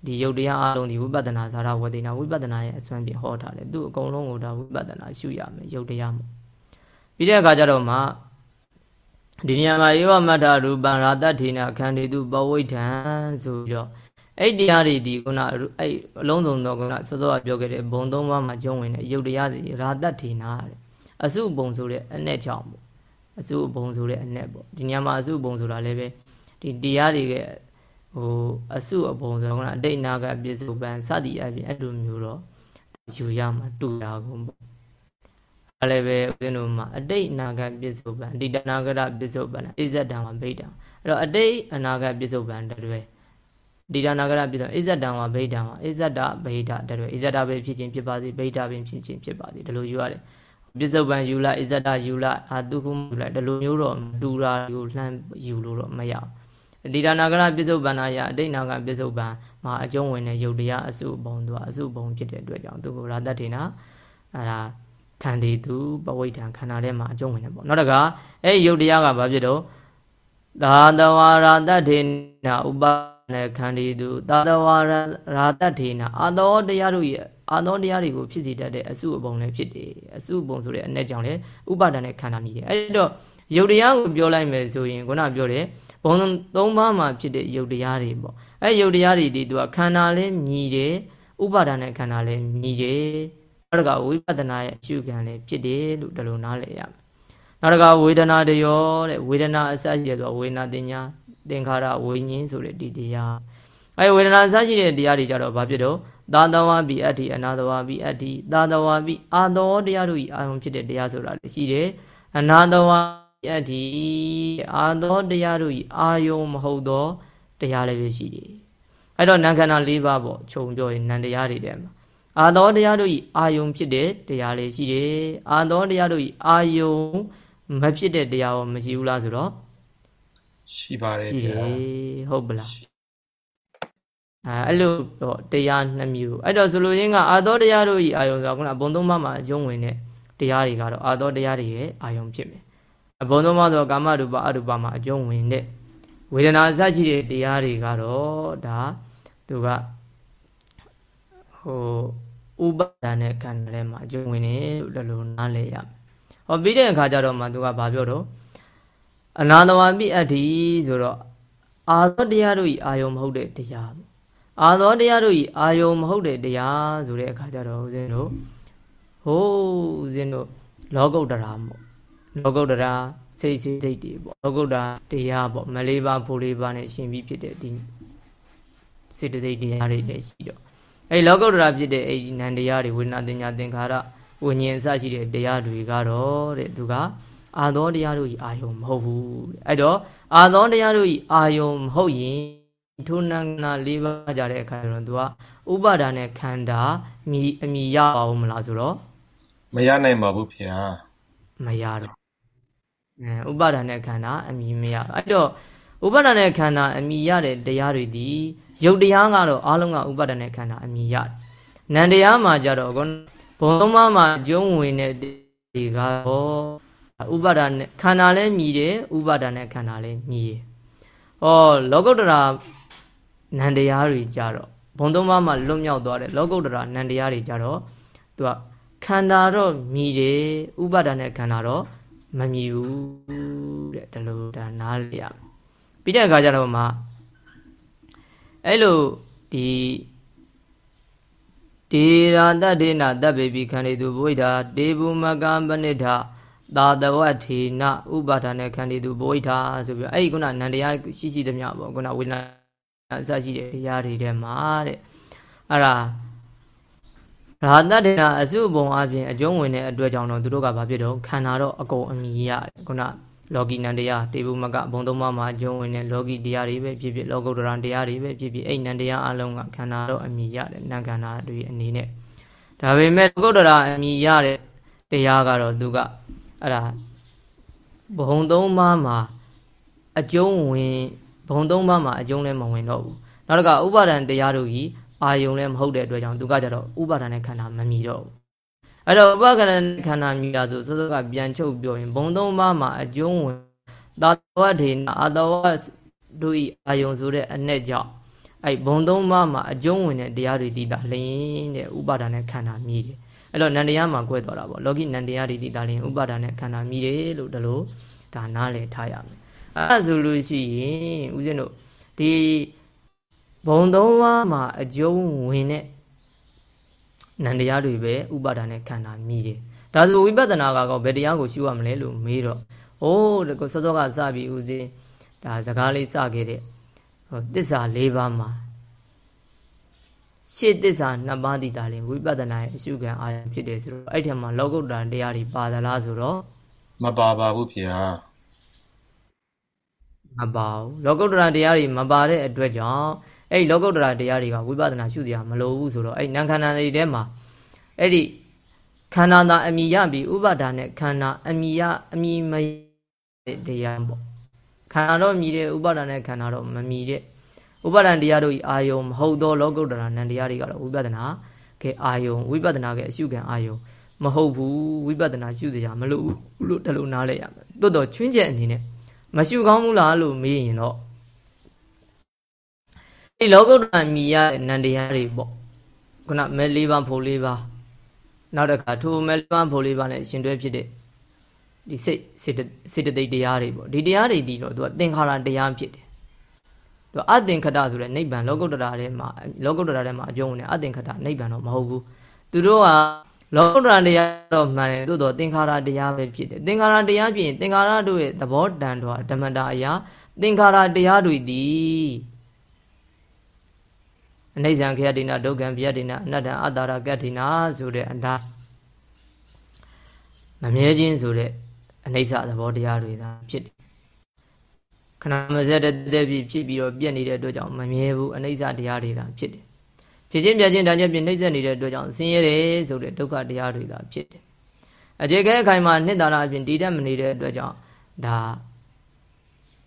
ဒီယုတ်တရားအလုံးဒီဝိပဿနာဇာရဝတိနာဝိပဿနာရဲ့အစွမ်းဖြင့်ဟောထားတယ်သူအကုန်လုံးကိုဒါဝိပဿနာရှုရမယ်ယုတ်တရားမှာပြီးတဲ့အခါကျတော့မှ ဒီနေရာမှာဧဝမတ္ထရူပံရာတ္ထေနခန္တီတုပဝိဋ္ဌံဆိုပြီးတော့အဲ့တရားတွေဒီခုနအဲ့အလုံးစုံသောခုနစောစောကပြောခဲ့တဲ့ဘုံသုံးပါးမှာကျုံဝင်တဲ့ယုတ်တရားတွေရာတ္ထေနာတဲ့အစုဘုံဆိုတဲ့အ내ကြောင့်ပေါ့အစုဘုံဆိုတဲ့အ내ပေါ့ဒီနေရာမှာအစုဘုံဆိုတာလည်းပဲဒီတရားတွေကဟိုအစုအပုံဆိုတော့ကအတိတ်နာကပြစ္ဆုတ်ပံစသည်အပြင်အဲ့လိုမျိုးတော့ယူရမှာတူရကုန်ပေါ့အဲ့ လည်းပဲဦးဇင်းတို့မှာအတိတ်အနာဂတ်ပြစ္ဆုတ်ပံအတိတ်အနာဂတ်ပြစ္ဆုတ်ပံအိဇတ်တံဝဗိဒ္ဓံအဲ့တော့အတိတ်အနာဂတ်ပြစ္ဆုတ်ပံတရွယ်ဒီဒါနာဂရပြစ္ဆုတ်အိဇတ်တံဝဗိဒ္ဓံဝအိဇတ်တဗိဒ္ဓတရွယ်အိဇတ်တပဲဖြစ်ခြင်းဖြစ်ပါစေဗိဒ္ဓပင်ဖြစ်ခြင်းဖြစ်ပါစေဒီလိုယူရတယ်ပြစ္ဆုတ်ပံယူလိုက်အိဇတ်တယူလိုက်အာတုခုယူလိုက်ဒီလိုမျိုးတော့တူတာကိုလှမ်းယူလို့တော့မရဘူးဒီဒါနာကရပြစ္ဆုတ်ပန္နာယအတိတ်နာကပြစ္ဆုတ်ပံမှာအကျုံးဝင်တဲ့ယုတ်တရားအစုဘုံသူအစုဘုံဖြစ်တဲ့အတွက်ကြောင့်သူကရာတ္ထေနာအဲဒါ ခန္တီသူပဝိဋ္ဌံခန္ဓာထဲမှာအကျုံးဝင်တယ်ပေါ့နောက်တကအဲ့ယုတ်တရားကဘာဖြစ်တော့သာတဝါရာတ္ထေနာဥပနဲ့ခန္တီသူသာတဝါရာတ္ထေနာအာသောတရားတို့ရဲ့အာသောတရားတွေကိုဖြစ်စီတတ်တဲ့အစုအပုံလည်းဖြစ်တယ်အစုအပုံဆိုတဲ့အ내ကြောင့်လည်းဥပါဒဏ်နဲ့ခန္ဓာမြည်တယ်အဲ့တော့ယုတ်တရားကိုပြောလိုက်မယ်ဆိုရင်ခုနပြောတဲ့ဘုံသုံးပါးမှာဖြစ်တဲ့ယုတ်တရားတွေပေါ့အဲယုတ်တရားတွေဒီသူကခန္ဓာလည်းမြည်တယ်ဥပါဒာနဲ့ခန္ဓာလည်းမြည်တယ်နောက် တကဝိပဿနာရဲ့အရှုခံလည်းဖြစ်တယ်လို့ဒီလိုနားလည်ရမယ်နောက်တကဝေဒနာတရောတဲ့ဝေဒနာအစရှိတယ်ဆိုတော့ဝေဒနာတင်ညာသင်္ခါရဝိညာဉ်ဆိုတဲ့ဒီတရားအဲဝေဒနာအစရှိတဲ့တရားတွေကြတော့ဘာဖြစ်တော့သာတဝါပိအတ္တိအနာတဝါပိအတ္တိသာတဝါပိအာသောတရားတို့ဤအာယုံဖြစ်တဲ့တရားဆိုတာလည်းရှိတယ်အနာတဝါယတ္တိအာသောတရားတို့ဤအာယုံမဟုတ်သောတရားလည်းပဲရှိတယ်အဲ့တော့နံခန္ဓာ၄ပါးပေါ့ခြုံပြောရင်နံတရားတွေတဲ့မှာ အာသောတရားတို့ဤအာယုံဖြစ်တဲ့တရားလည်းရှိတယ်အာသောတရားတို့ဤအာယုံမဖြစ်တဲ့တရားရောမရှိဘူးလားဆိုတော့ရှိပါတယ်ဗျာဟုတ်ပလားအဲအဲ့လိုတော့တရားနှစ်မျိုးအဲ့တော့ဆိုလိုရင်းကအာသောတရားတို့ဤအာယုံဆိုတာကဘုံသုံးပါးမှာယုံဝင်တဲ့တရားတွေကတော့အာသောတရားတွေရဲ့အာယုံဖြစ်မယ်အဘုံသုံးပါးသောကာမရူပအရူပမှာအကျုံးဝင်တဲ့ဝေဒနာအစရှိတဲ့တရားတွေကတော့ဒါသူက ဟိုဥပါဒณะခန္ဓာထဲမှာအကျုံးဝင်တယ်လို့လည်းနားလည်ရမယ်။ဟောပြီးတဲ့အခါကျတော့မှသူကဘာပြောတော့အနာတဝပိအတ္တိဆိုတော့အာသောတရားတို့ဤအာယုံမဟုတ်တဲ့တရားပေါ့။အာသောတရားတို့ဤအာယုံမဟုတ်တဲ့တရားဆိုတဲ့အခါကျတော့ဦးဇင်းတို့ဟိုးဦးဇင်းတို့လောကုတ္တရာပေါ့လောကုတ္တရာစိတ်စိတ်ဒိတ်တွေပေါ့လောကုတ္တရာတရားပေါ့မလေးပါဖိုလေးပါနဲ့ရှင်ပြီးဖြစ်တဲ့ဒီစေတသိက်တရားတွေလည်းရှိတော့ အဲလောကုတ္တရာဖြစ်တဲ့အဲဒီနန္တရားတွေဝိညာဉ်တင်ညာသင်္ခါရဝိညာဉ်အစရှိတဲ့တရားတွေကတော့တဲ့သူကအာသောတရားတို့ဤအာယုံမဟုတ်ဘူးအဲ့တော့အာသောတရားတို့ဤအာယုံမဟုတ်ရင်ထိုနန္နာ၄ပါးကြတဲ့အခါကျတော့သူကဥပါဒါနဲ့ခန္ဓာမြည်အမြည်ရအောင်မလားဆိုတော့မရနိုင်ပါဘူးဖေဟာမရတော့အဲဥပါဒာနဲ့ခန္ဓာအမိမရအဲ့တော့ဥပါဒာနဲ့ခန္ဓာအမိရတဲ့တရားတွေဒီယုတ်တရားကတော့အလုံးကဥပါဒာနဲ့ခန္ဓာအမိရတယ်နန္တရားမှာကြတော့ဘုံသုံးပါးမှာကျုံးဝင်တဲ့ဒီကတော့ဥပါဒာနဲ့ခန္ဓာလည်းမြည်တယ်ဥပါဒာနဲ့ခန္ဓာလည်းမြည်တယ်ဟောလောကုတ္တရာနန္တရားတွေကြတော့ဘုံသုံးပါးမှာလွတ်မြောက်သွားတဲ့လောကုတ္တရာနန္တရားတွေကြတော့သူကခန္ဓာတော့မြည်တယ်ဥပါဒာနဲ့ခန္ဓာတော့မမြည်ဘူးတဲ့ဒီလိုဒါနားလျပြီးတဲ့အခါကျတော့မှ အဲ့လိုဒီဒေရာတတေနတပ်ပေပိခန္ဒီသူဘဝိဓာဒေဘူမကံပဏိဋ္ဌသာတဝထေနဥပါဒာနဲ့ခန္ဒီသူဘဝိဓာဆိုပြီးအဲ့ဒီခုနနန္တရားရှိရှိသမျှပေါ့ခုနဝိညာအစရှိတဲ့တရားတွေထဲမှာတဲ့အဲ့ဒါရာတတေနာအစုဘုံအပြင်အကျုံးဝင်တဲ့အတွက်ကြောင့်တော့သူတို့ကဘာဖြစ်တော့ခန္ဓာတော့အကုန်အမြည်ရတယ်ခုန လောကီနန္တရားတေဘုမကဘုံသုံးပါးမှာအကျုံးဝင်တဲ့လောကီတရားတွေပဲဖြစ်ဖြစ်လောကုတ္တရာတရားတွေပဲဖြစ်ဖြစ်အဲ့နန္တရားအလုံးကခန္ဓာတော့အမြည်ရတယ်နံခန္ဓာတွေအနေနဲ့ဒါပေမဲ့လောကုတ္တရာအမြည်ရတဲ့တရားကတော့သူကအဲ့ဒါဘုံသုံးပါးမှာအကျုံးဝင်ဘုံသုံးပါးမှာအကျုံးလည်းမဝင်တော့ဘူးနောက်တစ်ခါဥပါဒံတရားတို့ကြီးအာယုံလည်းမဟုတ်တဲ့အတွက်ကြောင့်သူကကြတော့ဥပါဒံနဲ့ခန္ဓာမမြည်တော့ဘူး အဲ့တော့ဥပါဒံနဲ့ခန္ဓာမြည်တာဆိုစောစောကပြန်ချုပ်ပြောရင်ဘုံသုံးပါးမှာအကျုံးဝင်သာဝတ္ထေနအာတဝတို့ဤအာယုံဆိုတဲ့အ내ကြောင့်အဲ့ဘုံသုံးပါးမှာအကျုံးဝင်တဲ့တရားတွေတည်တာလျင်တဲ့ဥပါဒံနဲ့ခန္ဓာမြည်တယ်အဲ့တော့နန္တရားမှာကွဲသွားတာပေါ့လောကီနန္တရားတွေတည်တာလျင်ဥပါဒံနဲ့ခန္ဓာမြည်တယ်လို့ဒါလို့ဒါနားလည်ထားရမယ်အဲ့ဒါဆိုလို့ရှိရင်ဦးဇင်းတို့ဒီဘုံသုံးပါးမှာအကျုံးဝင်တဲ့ နန္တရားတွေပဲဥပါဒာနဲ့ခန္ဓာမြည်တယ်ဒါဆိုဝိပဿနာကောဘယ်တရားကိုရှုရမလဲလို့မေးတော့အိုးစောစောကစပြီးဦးစင်းဒါစကားလေးစခဲ့တဲ့ဟိုတစ္ဆာ၄ပါးမှာရှေ့တစ္ဆာနှစ်ပါးတည်တာလည်းဝိပဿနာရဲ့အရှုခံအာရုံဖြစ်တယ်ဆိုတော့အဲ့ထက်မှာလောကုတ္တရာတရားတွေပါသလားဆိုတော့မပါပါဘူးဖေဟာမပါဘူးလောကုတ္တရာတရားတွေမပါတဲ့အတွက်ကြောင့် အဲ့ဒီလောကုတ္တရာတရားတွေကဝိပဿနာရှုစရာမလိုဘူးဆိုတော့အဲ့နံခန္ဓာတွေထဲမှာအဲ့ဒီခန္ဓာသာအမိရပြီးဥပါဒါနဲ့ခန္ဓာအမိရအမိမတရားပေါ့ခန္ဓာတော့မြည်တယ်ဥပါဒါနဲ့ခန္ဓာတော့မမြည်တဲ့ဥပါဒံတရားတို့ဤအာယုံမဟုတ်သောလောကုတ္တရာနံတရားတွေကတော့ဝိပဿနာကဲအာယုံဝိပဿနာကဲအရှုခံအာယုံမဟုတ်ဘူးဝိပဿနာရှုစရာမလိုဘူးလို့တလို့နားလဲရမယ်တိုးတော့ချွင်းချက်အနေနဲ့မရှုကောင်းဘူးလားလို့မေးရင်တော့ ဒီလောကုတ္တရာမြည်ရတဲ့နန္တရားတွေပေါ့ခုနမဲလေးပါးဖို့လေးပါးနောက်တစ်ခါထိုမဲလေးပါးဖို့လေးပါးနဲ့ရှင်တွဲဖြစ်တဲ့ဒီစိတ်စေတစေတသိက်တရားတွေပေါ့ဒီတရားတွေဒီတော့သူကသင်္ခါရတရားဖြစ်တယ်သူအသင်္ခတဆိုတဲ့နိဗ္ဗာန်လောကုတ္တရာထဲမှာလောကုတ္တရာထဲမှာအကျုံးဝင်တဲ့အသင်္ခတနိဗ္ဗာန်တော့မဟုတ်ဘူးသူတို့ကလောကုတ္တရာတရားတော့မှန်တယ်သို့တော့သင်္ခါရတရားပဲဖြစ်တယ်သင်္ခါရတရားဖြစ်ရင်သင်္ခါရတို့ရဲ့သဘောတန်တော်ဓမ္မတာအရာသင်္ခါရတရားတွေသည် အနိစ္စံခယတိနာဒုက္ခံဗျယတိနာအနတ္တအတ္တရကတ္တိနာဆိုတဲ့အတာမမြဲခြင်းဆိုတဲ့အနိစ္စသဘောတရားတွေသာဖြစ်တယ်ခဏမစက်တဲ့တဲ့ဖြစ်ဖြစ်ပြီးတော့ပြက်နေတဲ့အတွက်ကြောင့်မမြဲဘူးအနိစ္စတရားတွေသာဖြစ်တယ်ဖြစ်ချင်းပြချင်းတန်ချက်ပြနှိမ့်ဆက်နေတဲ့အတွက်ကြောင့်ဆင်းရဲတယ်ဆိုတဲ့ဒုက္ခတရားတွေသာဖြစ်တယ်အခြေခဲအခိုင်မှာနှစ်သာရအပြင်တည်တတ်မနေတဲ့အတွက်ကြောင့်ဒါ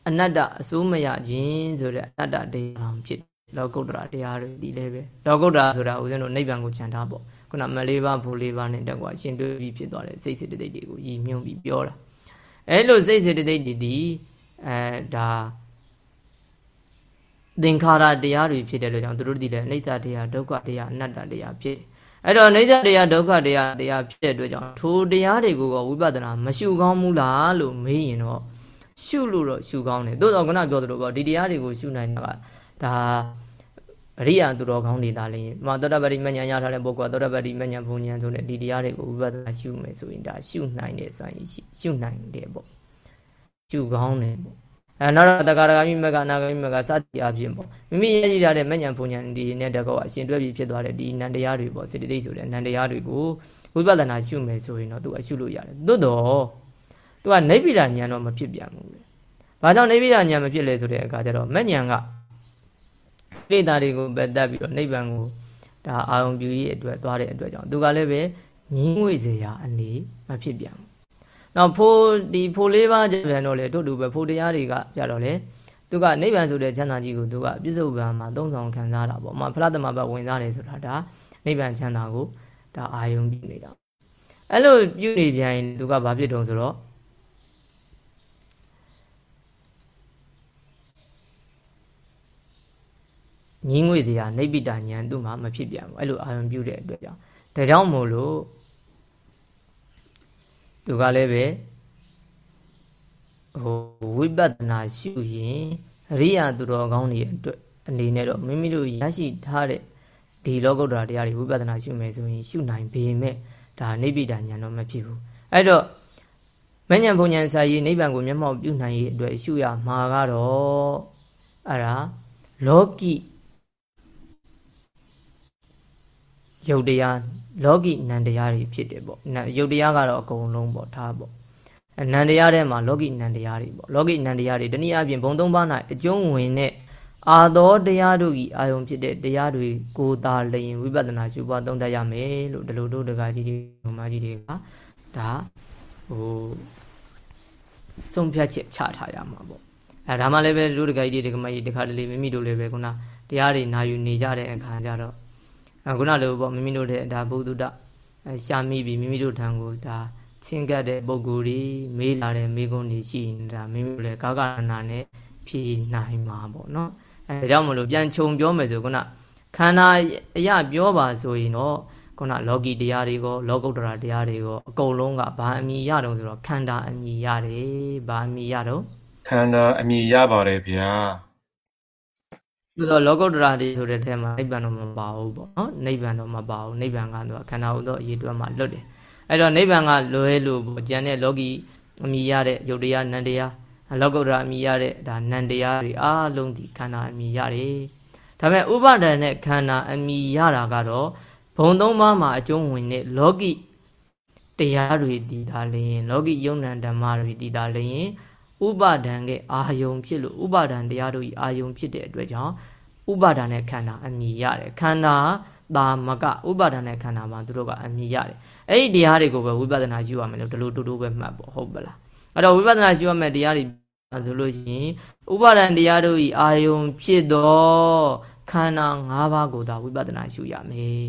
အနတ္တအစိုးမရခြင်းဆိုတဲ့အနတ္တတရားဖြစ် လောကုတ္တရာတရားတွေဒီလည်းပဲလောကုတ္တရာဆိုတာဦးဇင်းတို့နိဗ္ဗာန်ကိုခြံထားပေါ့ခုနမလေးပါးဘူလေးပါးနဲ့တက်ကွာရှင်တွေ့ပြီးဖြစ်သွားတဲ့စိတ်စေတသိက်တွေကိုရည်မြုံပြီးပြောတာအဲလိုစိတ်စေတသိက်တွေဒီအဲဒါသင်္ခါရတရားတွေဖြစ်တဲ့လို့ကြောင့်သူတို့ဒီလည်းအနိစ္စတရားဒုက္ခတရားအနတ္တတရားဖြစ်အဲ့တော့အနိစ္စတရားဒုက္ခတရားတရားဖြစ်တဲ့အတွက်ကြောင့်ထိုတရားတွေကိုဝိပဿနာမရှုကောင်းဘူးလားလို့မေးရင်တော့ရှုလို့တော့ရှုကောင်းတယ်သို့တော့ခုနပြောသလိုပေါ့ဒီတရားတွေကိုရှုနိုင်တာက ဒါအရိယာသူတော်ကောင်းတွေဒါလည်းမသောတပတိမဉ္ဇဏ်ရထားတဲ့ပုဂ္ဂိုလ်ကသောတပတိမဉ္ဇဏ်ဘုံဉဏ်ဆိုတဲ့ဒီတရားတွေကိုဝိပဿနာရှုမယ်ဆိုရင်ဒါရှုနိုင်တယ်ဆိုရင်ရှုနိုင်တယ်ပေါ့ရှုကောင်းတယ်ပေါ့အဲနောက်တော့တက္ကရာဂိမကနာဂိမကစသည်အပြင်ပေါ့မိမိရရှိထားတဲ့မဉ္ဇဉ်ဘုံဉဏ်ဒီနဲ့တကောအရှင်တွဲပြီးဖြစ်သွားတဲ့ဒီနန္တရားတွေပေါ့စေတသိက်ဆိုတဲ့နန္တရားတွေကိုဝိပဿနာရှုမယ်ဆိုရင်တော့သူအရှုလို့ရတယ်သို့တော့သူကနိဗ္ဗိဒဉာဏ်တော့မဖြစ်ပြန်ဘူးလေဘာကြောင့်နိဗ္ဗိဒဉာဏ်မဖြစ်လဲဆိုတဲ့အခါကျတော့မဉ္ဇဉ်ကပိဋ ကတွေကိုပဲတတ်ပြီးတော့နိဗ္ဗာန်ကိုဒါအာရုံပြုရေးအတွက်သွားတဲ့အတွက်ကြောင့်သူကလည်းပဲငင်းငွေစရာအနေမဖြစ်ပြန်ဘူးနောက်ဖိုးဒီဖိုးလေးပါးကြပြန်တော့လေတို့တူပဲဖိုးတရားတွေကကြတော့လေသူကနိဗ္ဗာန်ဆိုတဲ့ချမ်းသာကြီးကိုသူကပြစ္ဆုတ်ပံမှာသုံးဆောင်ခံစားတာပေါ့။မဖလားတမဘဝင်စားတယ်ဆိုတာဒါနိဗ္ဗာန်ချမ်းသာကိုဒါအာယုံပြုနေတာ။အဲ့လိုပြုနေပြန်ရင်သူကဘာဖြစ်တုံဆိုတော့ ငင်းငွေစရာနိဗ္ဗိတဉာဏ်သူ့မှာမဖြစ်ပြန်ဘူး။အဲ့လိုအာယုံပြုတဲ့အတွက်ကြောင့်ဒါကြောင့်မို့လို့သူကလည်းပဲဟိုဝိပဿနာရှုရင်အရိယာသူတော်ကောင်းတွေအတွက်အနေနဲ့တော့မိမိတို့ရရှိထားတဲ့ဒီလောကုတ္တရာတရားတွေဝိပဿနာရှုမယ်ဆိုရင်ရှုနိုင်ပေမဲ့ဒါနိဗ္ဗိဒာဉာဏ်တော့မဖြစ်ဘူးအဲ့တော့မဉ္ဇဉ်ဘုံဉဏ်စာရေးနိဗ္ဗာန်ကိုမျက်မှောက်ပြုနိုင်ရေးအတွက်ရှုရမှာကတော့အဲ့ဒါလောကီ ယုတ်တရားလောကီနံတရားတွေဖြစ်တယ်ပေါ့ယုတ်တရားကတော့အကုန်လုံးပေါ့ထားပေါ့နံတရားထဲမှာလောကီနံတရားတွေပေါ့လောကီနံတရားတွေတနည်းအားဖြင့်ဘုံသုံးပါး၌အကျုံးဝင်တဲ့အာသောတရားတို့ဤအာယုံဖြစ်တဲ့တရားတွေကိုသာလျင်ဝိပဿနာရှုပွားသုံးသပ်ရမယ်လို့ဒီလိုတို့တကားကြီးတွေဘုံမကြီးတွေကဒါဟိုဆုံးဖြတ်ချက်ချထားရမှာပေါ့အဲဒါမှလည်းပဲတို့တကားကြီးတွေတကမကြီးတခါတလေမိမိတို့လည်းပဲခုနတရားတွေနာယူနေကြတဲ့အခါကျတော့ ခုနလိုပေါ့မိမိတို့တဲ့ဒါဘုဒ္ဓရှာမိပြီမိမိတို့ထံကိုဒါချင်းကပ်တဲ့ပုံကိုယ်တွေမေးလာတဲ့မေးခွန်းတွေရှိနေတာမိမိတို့လည်းကာကနာနဲ့ဖြေနိုင်မှာပေါ့နော်အဲဒါကြောင့်မလို့ပြန်ခြုံပြောမယ်ဆိုခုနခန္ဓာအရာပြောပါဆိုရင်တော့ခုနလောကီတရားတွေကောလောကုတ္တရာတရားတွေကောအကုန်လုံးကဘာအမည်ရတော့ဆိုတော့ခန္ဓာအမည်ရတယ်ဘာအမည်ရတော့ခန္ဓာအမည်ရပါတယ်ဗျာ ဆိုတော့လောကုတ္တရာတွေဆိုတဲ့ထဲမှာနိဗ္ဗာန်တော့မပါဘူးပေါ့နော်နိဗ္ဗာန်တော့မပါဘူးနိဗ္ဗာန်ကတော့ခန္ဓာဟုသောအရေးတွက်မှာလွတ်တယ်အဲ့တော့နိဗ္ဗာန်ကလွဲလို့ပေါ့ကျန်တဲ့လောကီအမိရတဲ့ယုတ်တရားနန္တရားလောကုတ္တရာအမိရတဲ့ဒါနန္တရားတွေအားလုံးဒီခန္ဓာအမိရတယ်ဒါပေမဲ့ဥပါဒဏ်နဲ့ခန္ဓာအမိရတာကတော့ဘုံသုံးပါးမှာအကျုံးဝင်တဲ့လောကီတရားတွေတည်တာလျင်လောကီယုံ nant ဓမ္မတွေတည်တာလျင် ဥပါဒံကအာယုံဖြစ်လို့ဥပါဒံတရားတို့ဤအာယုံဖြစ်တဲ့အတွက်ကြောင့်ဥပါဒံနဲ့ခန္ဓာအမိရတယ်ခန္ဓာတာမကဥပါဒံနဲ့ခန္ဓာမှာသူတို့ကအမိရတယ်အဲ့ဒီတရားတွေကိုပဲဝိပဿနာယူရမယ်လို့ဒီလိုတူတူပဲမှတ်ပေါ့ဟုတ်ပလားအဲ့တော့ဝိပဿနာယူရမယ်တရားတွေဆိုလို့ရှိရင်ဥပါဒံတရားတို့ဤအာယုံဖြစ်သောခန္ဓာ၅ပါးကိုသာဝိပဿနာရှုရမယ်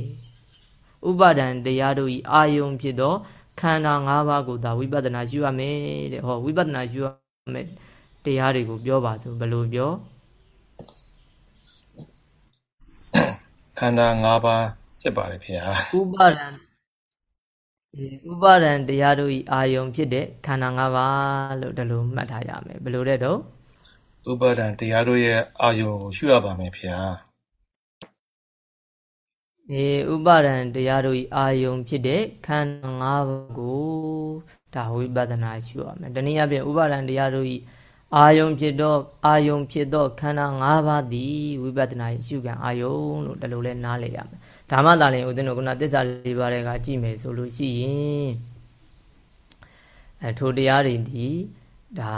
ဥပါဒံတရားတို့ဤအာယုံဖြစ်သောခန္ဓာ၅ပါးကိုသာဝိပဿနာရှုရမယ်တဲ့ဟောဝိပဿနာရှုရ မယ်တရားတွေကိုပြောပါဆိုဘယ်လိုပြောခန္ဓာ၅ပါးဖြစ်ပါတယ်ခင်ဗျာဥပါဒံဥပါဒံတရားတို့ဤအာယုံဖြစ်တဲ့ခန္ဓာ၅ပါးလို့ဒီလိုမှတ်ထားရမယ်ဘယ်လိုတဲ့တော့ဥပါဒံတရားတို့ရဲ့အာယုံကိုရှုရပါမယ်ခင်ဗျာေ ဥပါဒံတရားတို့ဤအာယုံဖြစ်တဲ့ခန္ဓာ၅ပါးကိုဒါဝိပဿနာရှုရမယ်တနည်းအားဖြင့်ဥပါဒံတရားတို့ဤအာယုံဖြစ်သောအာယုံဖြစ်သောခန္ဓာ၅ပါးသည်ဝိပဿနာရှုခံအာယုံလို့ဒီလိုလဲနားလည်ရမယ်ဓမ္မသာလင်ဦးဇင်းတို့ကသစ္စာ၄ပါးတွေကကြည့်မယ်ဆိုလို့ရှိရင်အဲထိုတရားတွေဒီဒါ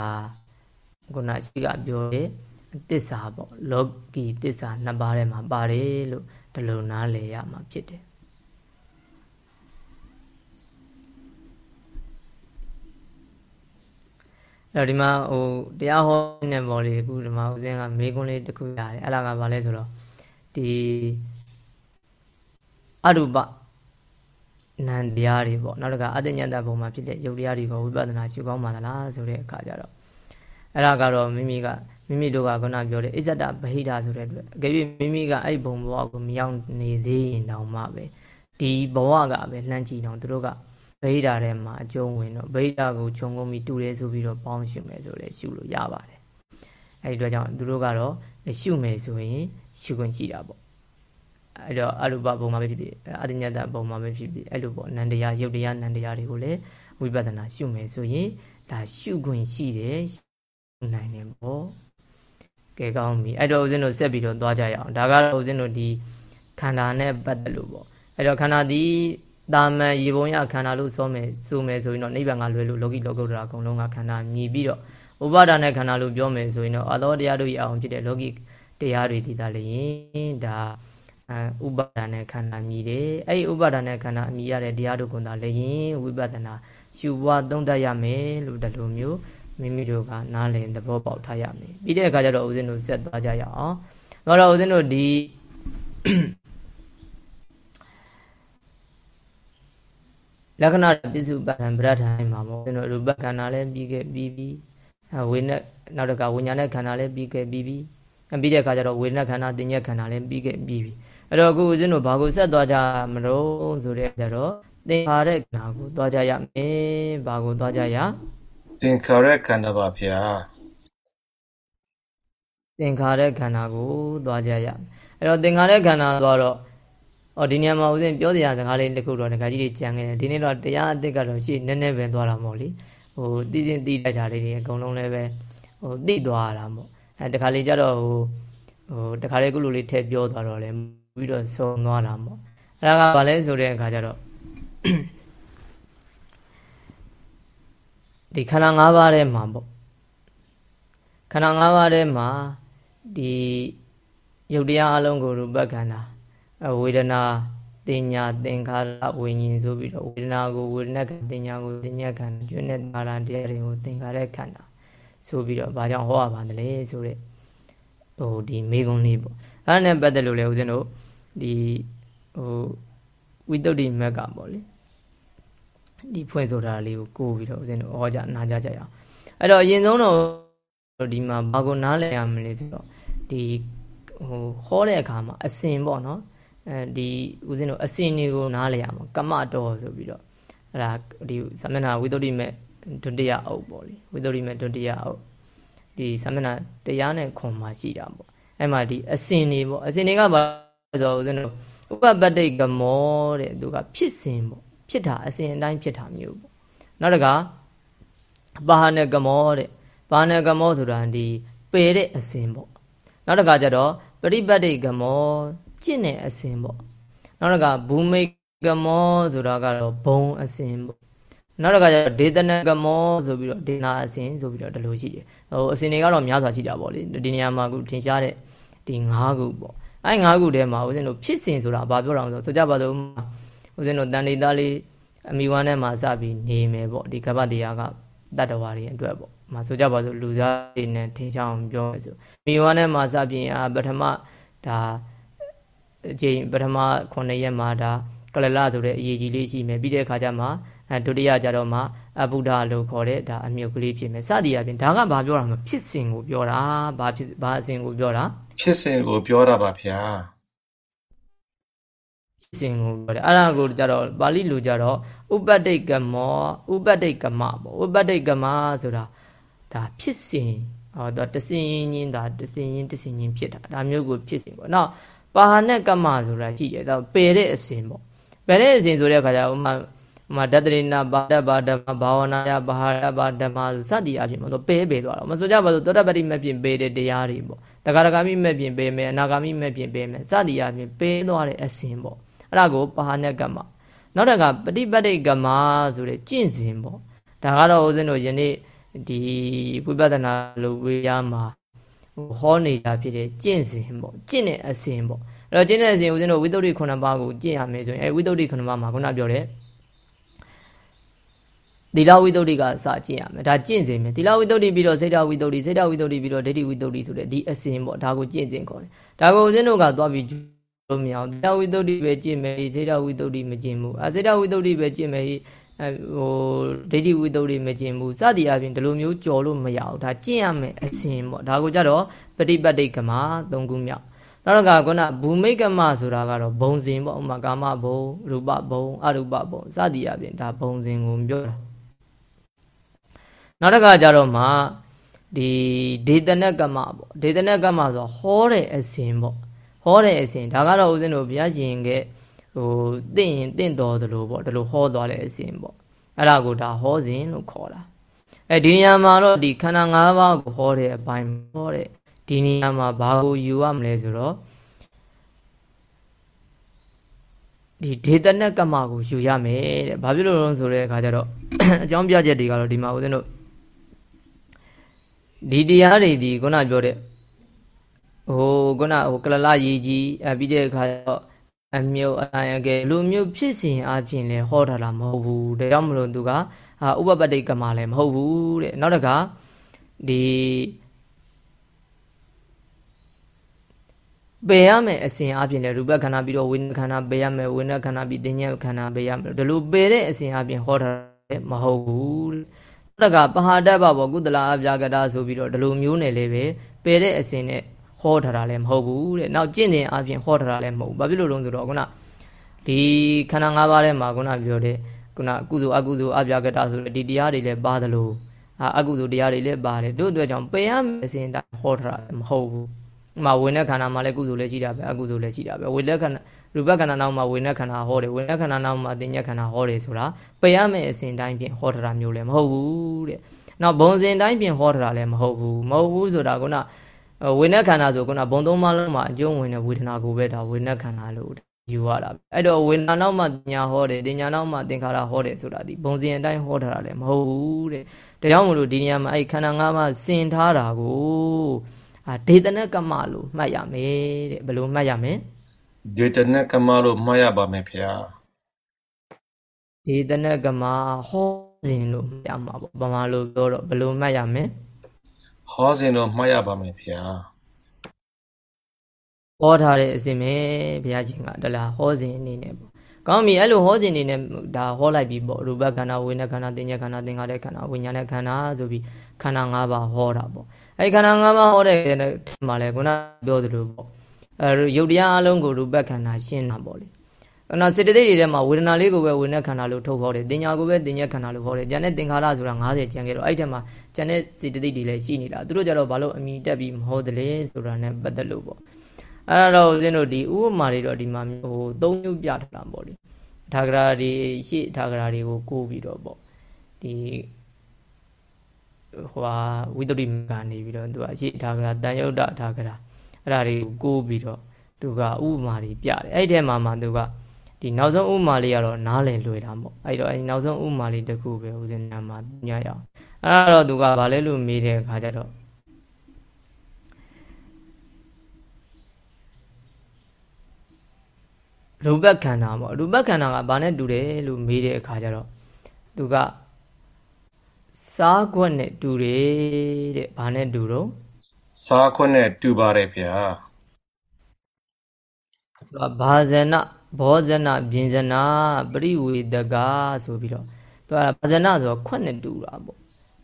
ခုနရှိကပြောတဲ့သစ္စာပေါ့လောကီသစ္စာနှစ်ပါးထဲမှာပါတယ်လို့ ဒီလိုနားလည်ရမှာဖြစ်တယ်အဲ့တော့ဒီမှာဟိုတရားဟောနေမော်လေးအခုဒီမှာဦးဇင်းကမေးခွန်းလေးတစ်ခုရတယ်အဲ့ဒါကဘာလဲဆိုတော့ဒီအရူပနံတရားတွေပေါ့နောက်တစ်ခါအတ္တညတဘုံမှာဖြစ်တဲ့ယုတ်တရားတွေကိုဝိပဿနာရှုကောင်းပါသလားဆိုတဲ့အခါကျတော့အဲ့ဒါကတော့မိမိက မိမိတို့ကခုနပြောတဲ့အစ္ဆဒဗဟိတာဆိုတဲ့အတွက်အကယ်၍မိမိကအဲ့ဘုံဘဝကိုမရောက်နေသေးရင်တောင်မှပဲဒီဘဝကပဲလှမ်းကြည့်တော့သူတို့ကဗဟိတာထဲမှာအကျုံးဝင်တော့ဗဟိတာကိုခြုံငုံပြီးတူတယ်ဆိုပြီးတော့ပေါင်းရှုမယ်ဆိုလည်းရှုလို့ရပါတယ်အဲ့ဒီအတွက်ကြောင့်သူတို့ကတော့ရှုမယ်ဆိုရင်ရှုခွင့်ရှိတာပေါ့အဲ့တော့အရုပဘုံမှာပဲဖြစ်ဖြစ်အတညတဘုံမှာပဲဖြစ်ဖြစ်အဲ့လိုပေါ့နန္တရားယုတ်တရားနန္တရားတွေကိုလည်းဝိပဿနာရှုမယ်ဆိုရင်ဒါရှုခွင့်ရှိတယ်နိုင်တယ်ပေါ့ ကဲကောင်းပြီအဲ့တော့ဦးဇင်းတို့ဆက်ပြီးတော့သွားကြရအောင်ဒါကတော့ဦးဇင်းတို့ဒီခန္ဓာနဲ့ပတ်သက်လို့ပေါ့အဲ့တော့ခန္ဓာဒီတာမန်ရေပုံရခန္ဓာလို့ဆိုမယ်ဆိုမယ်ဆိုရင်တော့နိဗ္ဗာန်ကလွယ်လို့လောကီလောကုတ္တရာအကုန်လုံးကခန္ဓာမြည်ပြီးတော့ဥပါဒာနဲ့ခန္ဓာလို့ပြောမယ်ဆိုရင်တော့အသောတရားတို့ရအောင်ဖြစ်တဲ့လောကီတရားတွေဒီသားလေရင်ဒါဥပါဒာနဲ့ခန္ဓာမြည်တယ်အဲ့ဒီဥပါဒာနဲ့ခန္ဓာအမြည်ရတဲ့တရားတို့ကသာလေရင်ဝိပဿနာရှုပွားသုံးသပ်ရမယ်လို့ဒီလိုမျိုး မိမိတို့ကနားလည်သဘောပေါက်ထားရမယ်ပြီးတဲ့အခါကျတော့ဦးဇင်းတို့ဆက်သွားကြရအောင်တော့ဦးဇင်းတို့ဒီလက္ခဏာပစ္စုပန်ဗရဒိုင်းမှာပေါ့ဦးဇင်းတို့ရူပခန္ဓာလည်းပြီးခဲ့ပြီးပြီးဝိနဲ့နောက်တကဝိညာဉ်နဲ့ခန္ဓာလည်းပြီးခဲ့ပြီးပြီးပြီးတဲ့အခါကျတော့ဝေဒနာခန္ဓာတင်ညက်ခန္ဓာလည်းပြီးခဲ့ပြီးပြီအဲ့တော့အခုဦးဇင်းတို့ဘာကိုဆက်သွားကြမလို့ဆိုတဲ့ကျတော့သင်္ခါရခန္ဓာကိုသွားကြရမယ်ဘာကိုသွားကြရ သင်္ခါရခန္ဓာပါဗျာသင်္ခါရခန္ဓာကိုသွားကြရအဲ့တော့သင်္ခါရခန္ဓာသွားတော့အော်ဒီနေရာမှာဦးဇင်းပြောတရားစကားလေးတစ်ခုတော့ဒကာကြီးတွေကြံခဲ့တယ်ဒီနေ့တော့တရားအစ်စ်ကတော့ရှေ့နည်းနည်းပဲသွားတာမို့လေဟိုတည်တင်တည်လိုက်တာလေးတွေအကုန်လုံးလည်းပဲဟိုသိသွားတာမို့အဲတခါလေကျတော့ဟိုဟိုတခါလေကုလိုလေးထည့်ပြောသွားတော့လဲပြီးတော့ဆုံးသွားတာပေါ့အဲ့ဒါကဘာလဲဆိုတဲ့အခါကျတော့ ဒီခန္ဓာ၅ပါးထဲမှာပေါ့ခန္ဓာ၅ပါးထဲမှာဒီယုတ်တရားအလုံးကိုရူပခန္ဓာဝေဒနာတင်ညာသင်္ခါရဝိညာဉ်ဆိုပြီးတော့ဝေဒနာကိုဝေဒနာခန္ဓာတင်ညာကိုတင်ညာခန္ဓာကျွနဲ့သာရတရားတွေကိုသင်္ခါရခန္ဓာဆိုပြီးတော့ဘာကြောင့်ဟောရပါသလဲဆိုတဲ့ဟိုဒီမေကုံလေးပေါ့အဲ့ဒါနဲ့ပတ်သက်လို့လေဦးဇင်းတို့ဒီဟိုဝိတ္တုဒိမက်ကပေါ့လေ ဒီဖွင့်ဆိုတာလေးကိုကိုးပြီးတော့ဦးဇင်းတို့ဟောကြနာကြကြရအောင်အဲ့တော့အရင်ဆုံးတော့ဒီမှာဘာကိုနားလည်ရမလဲဆိုတော့ဒီဟိုဟောတဲ့အခါမှာအစင်ပေါ့နော်အဲဒီဦးဇင်းတို့အစင်တွေကိုနားလည်ရမှာကမတော်ဆိုပြီးတော့အဲ့ဒါဒီသမဏဝိတ္တုဒိမက်ဒုတိယအုပ်ပေါ့လေဝိတ္တုဒိမက်ဒုတိယအုပ်ဒီသမဏတရားနဲ့ခွန်မှာရှိတာပေါ့အဲ့မှာဒီအစင်တွေပေါ့အစင်တွေကဘာဆိုဦးဇင်းတို့ဥပပတ္တိကမောတဲ့သူကဖြစ်စဉ်ပေါ့ ဖြစ်တာအစဉ်အတိုင်းဖြစ်တာမျိုးပေါ့နောက်တကပါဟနဲ့ကမောတဲ့ပါဟနဲ့ကမောဆိုတာဒီပယ်တဲ့အစဉ်ပေါ့နောက်တကကြတော့ပရိပတ်တိကမောကျင့်တဲ့အစဉ်ပေါ့နောက်တကဘူမိကမောဆိုတာကတော့ဘုံအစဉ်ပေါ့နောက်တကကျဒေသနကမောဆိုပြီးတော့ဒေနာအစဉ်ဆိုပြီးတော့ဒီလိုရှိတယ်ဟိုအစဉ်တွေကတော့များစွာရှိတာပေါ့လေဒီနေရာမှာခုထင်ရှားတဲ့ဒီ၅ခုပေါ့အဲ၅ခုထဲမှာဦးဇင်းတို့ဖြစ်စဉ်ဆိုတာဘာပြောတာလဲဆိုတော့ကြပါတော့ ဦးဇင်းတို့တန်လီသားလေးအမိဝမ်းထဲမှာစပြီးနေမယ်ပေါ့ဒီကပ္ပတရားကတတ္တဝါတွေအတွက်ပေါ့မဆိုကြပါစို့လူသားတွေနဲ့ထင်ရှားအောင်ပြောမယ်ဆိုမိဝမ်းထဲမှာစပြီးအာပထမဒါအချိန်ပထမ9ရက်မှာဒါကလလဆိုတဲ့အရေးကြီးလေးရှိမယ်ပြီးတဲ့အခါကျမှအဲဒုတိယကြတော့မှအဗုဒ္ဓလို့ခေါ်တဲ့ဒါအမြုပ်ကလေးဖြစ်မယ်စသည်အပြင်ဒါကဘာပြောတာမဖြစ်စဉ်ကိုပြောတာဘာဖြစ်ဘာအစဉ်ကိုပြောတာဖြစ်စဉ်ကိုပြောတာပါဗျာ စဉ်ကိုပြောတယ်အဲ့ဒါကိုကြတော့ပါဠိလိုကြတော့ဥပတ္တိကမောဥပတ္တိကမပေါ့ဥပတ္တိကမဆိုတာဒါဖြစ်စဉ်ဟောတော့တစင်ချင်းဒါတစင်ချင်းတစင်ချင်းဖြစ်တာဒါမျိုးကိုဖြစ်စဉ်ပေါ့နော်ပါဟနဲ့ကမဆိုတာကြည့်ရတော့ပယ်တဲ့အစဉ်ပေါ့ပယ်တဲ့အစဉ်ဆိုတဲ့အခါကျဥမာဥမာဒတရိနာဘာဒဘာဓမ္မဘာဝနာယဘာဟာရဘာဓမ္မစသည်အပြင်ပေါ့တော့ပယ်ပယ်သွားတော့မဆိုကြပါစို့သောတပတိမပြင်ပယ်တဲ့တရားတွေပေါ့တဂရဂမိမပြင်ပယ်မယ်အနာဂမိမပြင်ပယ်မယ်စသည်အပြင်ပယ်သွားတဲ့အစဉ်ပေါ့ အဲ့ဒါကိုပါဟနဲ့ကမ္မနောက်တကပฏิပတ်တိကမ္မဆိုတဲ့ကျင့်စဉ်ပေါ့ဒါကတော့ဦးဇင်းတို့ယနေ့ဒီဝိပဿနာလိုဝေးရမှာဟောနေကြဖြစ်တဲ့ကျင့်စဉ်ပေါ့ကျင့်တဲ့အစဉ်ပေါ့အဲ့တော့ကျင့်တဲ့အစဉ်ဦးဇင်းတို့ဝိသုဒ္ဓိခုနှစ်ပါးကိုကျင့်ရမယ်ဆိုရင်အဲဝိသုဒ္ဓိခုနှစ်ပါးမှာခုနပြောတဲ့သီလဝိသုဒ္ဓိကစကျင့်ရမယ်ဒါကျင့်စဉ်ပဲသီလဝိသုဒ္ဓိပြီးတော့စေတဝိသုဒ္ဓိစေတဝိသုဒ္ဓိပြီးတော့ဒိဋ္ဌိဝိသုဒ္ဓိဆိုတဲ့ဒီအစဉ်ပေါ့ဒါကိုကျင့်စဉ်ခေါ်တယ်ဒါကိုဦးဇင်းတို့ကသွားပြီး လို့မရအောင်သီလဝိသုဒ္ဓိပဲကျင့်မယ်စေတဝိသုဒ္ဓိမကျင့်ဘူးအစေတဝိသုဒ္ဓိပဲကျင့်မယ်ဟိုဒိဋ္ဌိဝိသုဒ္ဓိမကျင့်ဘူးစသည်အပြင်ဒီလိုမျိုးကြော်လို့မရအောင်ဒါကျင့်ရမယ်အစဉ်ပေါ့ဒါကိုကြတော့ပฏิပတ်တိကမ၃ခုမြောက်နောက်တော့ကခုနဘူမိတ်ကမဆိုတာကတော့ဘုံစဉ်ပေါ့ဥမာကာမဘုံရူပဘုံအရူပဘုံစသည်အပြင်ဒါဘုံစဉ်ကိုပြောတာနောက်တစ်ခါကြတော့မှဒီဒေသနကမပေါ့ဒေသနကမဆိုဟောတဲ့အစဉ်ပေါ့ ဟောတဲ့အစဉ်ဒါကတော့ဦးဇင်းတို့ဘုရားရှင်ကဟိုတင့်ရင်တင့်တော်သလိုပေါ့ဒီလိုဟောသွားတဲ့အစဉ်ပေါ့အဲ့ဒါကိုဒါဟောစဉ်လို့ခေါ်တာအဲဒီနေရာမှာတော့ဒီခန္ဓာ၅ပါးကိုဟောတဲ့အပိုင်းဟောတဲ့ဒီနေရာမှာဘာကိုယူရမလဲဆိုတော့ဒီဒေသနကမ္မကိုယူရမယ်တဲ့ဘာဖြစ်လို့လဲဆိုတဲ့အခါကျတော့အကြောင်းပြချက်တွေကတော့ဒီမှာဦးဇင်းတို့ဒီတရားတွေဒီခုနပြောတဲ့ ဟိုခုနဟိုကလလရေကြီးအပြီးတဲ့အခါတော့အမျိုးအတိုင်းအကယ်လူမျိုးဖြစ်စဉ်အပြင်လဲဟောထားတာမဟုတ်ဘူးဒါကြောင့်မလို့သူကဟာဥပပတ္တိကမလည်းမဟုတ်ဘူးတဲ့နောက်တကဒီပယ်ရမယ်အစဉ်အပြင်လဲရူပခန္ဓာပြီးတော့ဝိညာဉ်ခန္ဓာပယ်ရမယ်ဝိညာဉ်ခန္ဓာပြီးသင်္ညခန္ဓာပယ်ရမယ်ဒီလိုပယ်တဲ့အစဉ်အပြင်ဟောထားတယ်မဟုတ်ဘူးတဲ့နောက်တကပဟာတ္တဘဘောကုသလာအပြာကတာဆိုပြီးတော့ဒီလိုမျိုးနဲ့လည်းပဲပယ်တဲ့အစဉ်နဲ့ ဟောထားတာလည်းမဟုတ်ဘူးတဲ့နောက်ကျင့်တဲ့အပြင်ဟောထားတာလည်းမဟုတ်ဘူးဘာဖြစ်လို့လဲဆိုတော့ခုနဒီခန္ဓာ၅ပါးထဲမှာခုနပြောတဲ့ခုနကုသိုလ်အကုသိုလ်အပြာကတဆိုတဲ့ဒီတရားတွေလည်းပါတယ်လို့အာအကုသိုလ်တရားတွေလည်းပါတယ်တို့အတွက်ကြောင့်ပယ်ရမယ်အစဉ်တိုင်းဟောထားတာမဟုတ်ဘူးဥမာဝိနည်းခန္ဓာမှာလည်းကုသိုလ်လည်းရှိတာပဲအကုသိုလ်လည်းရှိတာပဲဝိနည်းခန္ဓာရူပခန္ဓာနောက်မှာဝိနည်းခန္ဓာဟောတယ်ဝိနည်းခန္ဓာနောက်မှာတင်ညက်ခန္ဓာဟောတယ်ဆိုတာပယ်ရမယ်အစဉ်တိုင်းဖြင့်ဟောထားတာမျိုးလည်းမဟုတ်ဘူးတဲ့နောက်ဘုံစဉ်တိုင်းဖြင့်ဟောထားတာလည်းမဟုတ်ဘူးမဟုတ်ဘူးဆိုတာက ဝေနက်ခန္ဓာဆိုခုနဘုံသုံးပါးလုံးမှာအကျုံးဝင်တဲ့ဝေဒနာကိုပဲဒါဝေနက်ခန္ဓာလို့ယူရတာအဲ့တော့ဝေဒနာနောက်မှတင်ညာဟောတယ်တင်ညာနောက်မှသင်္ခါရဟောတယ်ဆိုတာဒီဘုံစဉ်အတိုင်းဟောထားတာလည်းမဟုတ်ဘူးတဲ့ဒါကြောင့်မလို့ဒီနေရာမှာအဲ့ခန္ဓာ၅ပါးစင်ထားတာကိုအာဒေသနကမလို့မှတ်ရမယ်တဲ့ဘယ်လိုမှတ်ရမလဲဒေသနကမလို့မှတ်ရပါမယ်ဖေ။ဒေသနကမဟောစဉ်လို့မှတ်ရမှာပေါ့ဗမာလိုပြောတော့ဘယ်လိုမှတ်ရမလဲ ဟောစဉ်တော့မှတ်ရပါမယ်ဖေဟောထားတဲ့အစဉ်ပဲဘုရားရှင်ကတလားဟောစဉ်အနေနဲ့ပေါ့ကောင်းပြီအဲ့လိုဟောစဉ်အနေနဲ့ဒါဟောလိုက်ပြီပေါ့ရူပခန္ဓာဝိညာဉ်ခန္ဓာသင်္ညခန္ဓာသင်္ခါရခန္ဓာဝိညာဉ်ခန္ဓာဆိုပြီးခန္ဓာ၅ပါးဟောတာပေါ့အဲ့ခန္ဓာ၅ပါးဟောတဲ့မှာလဲခုနပြောသလိုပေါ့အဲရုပ်တရားအလုံးကိုရူပခန္ဓာရှင်းတာပေါ့လေ ခန္ဓာစေတသိက်တွေထဲမှာဝေဒနာလေးကိုပဲဝေဒနာခန္ဓာလို့ထုတ်ဖော်တယ်တင်ညာကိုပဲတင်ညာခန္ဓာလို့ဟောတယ်ကျန်တဲ့သင်္ခါရဆိုတာ90ကျန်ခဲ့တော့အဲ့ထဲမှာကျန်တဲ့စေတသိက်တွေလည်းရှိနေတာသူတို့ကြတော့ဘာလို့အမိတက်ပြီးမဟောတယ်လဲဆိုတာနဲ့ပတ်သက်လို့ပေါ့အဲ့တော့ဦးဇင်းတို့ဒီဥပမာတွေတော့ဒီမှာဟိုသုံးမျိုးပြထားတာပေါ့လေထာဂရာတွေရှေ့ထာဂရာတွေကိုကိုးပြီးတော့ပေါ့ဒီဟိုဟာဝိတ္တိမကနေပြီးတော့သူကရှေ့ထာဂရာတန်ယုတ်တထာဂရာအဲ့ဒါတွေကိုကိုးပြီးတော့သူကဥပမာတွေပြတယ်အဲ့ဒီထဲမှာမှသူက ဒီနောက်ဆုံးဥမာလေးကတော့နားလည်လွယ်တာပေါ့အဲ့တော့အဲ့နောက်ဆုံးဥမာလေးတစ်ခုပဲဦးဇင်းနာမှာညရအောင်အဲ့တော့သူကဘာလဲလို့မေးတဲ့အခါကျတော့ရူပခန္ဓာပေါ့ရူပခန္ဓာကဘာနဲ့တူတယ်လို့မေးတဲ့အခါကျတော့သူကစားခွက်နဲ့တူတယ်တဲ့ဘာနဲ့တူတော့စားခွက်နဲ့တူပါတယ်ဗျာဘာဇန ဘောဇနပြင်ဇနာပရိဝေဒကဆိုပြီးတော့သူကဘာဇနဆိုတော့ခွက်နဲ့တူတာပေါ့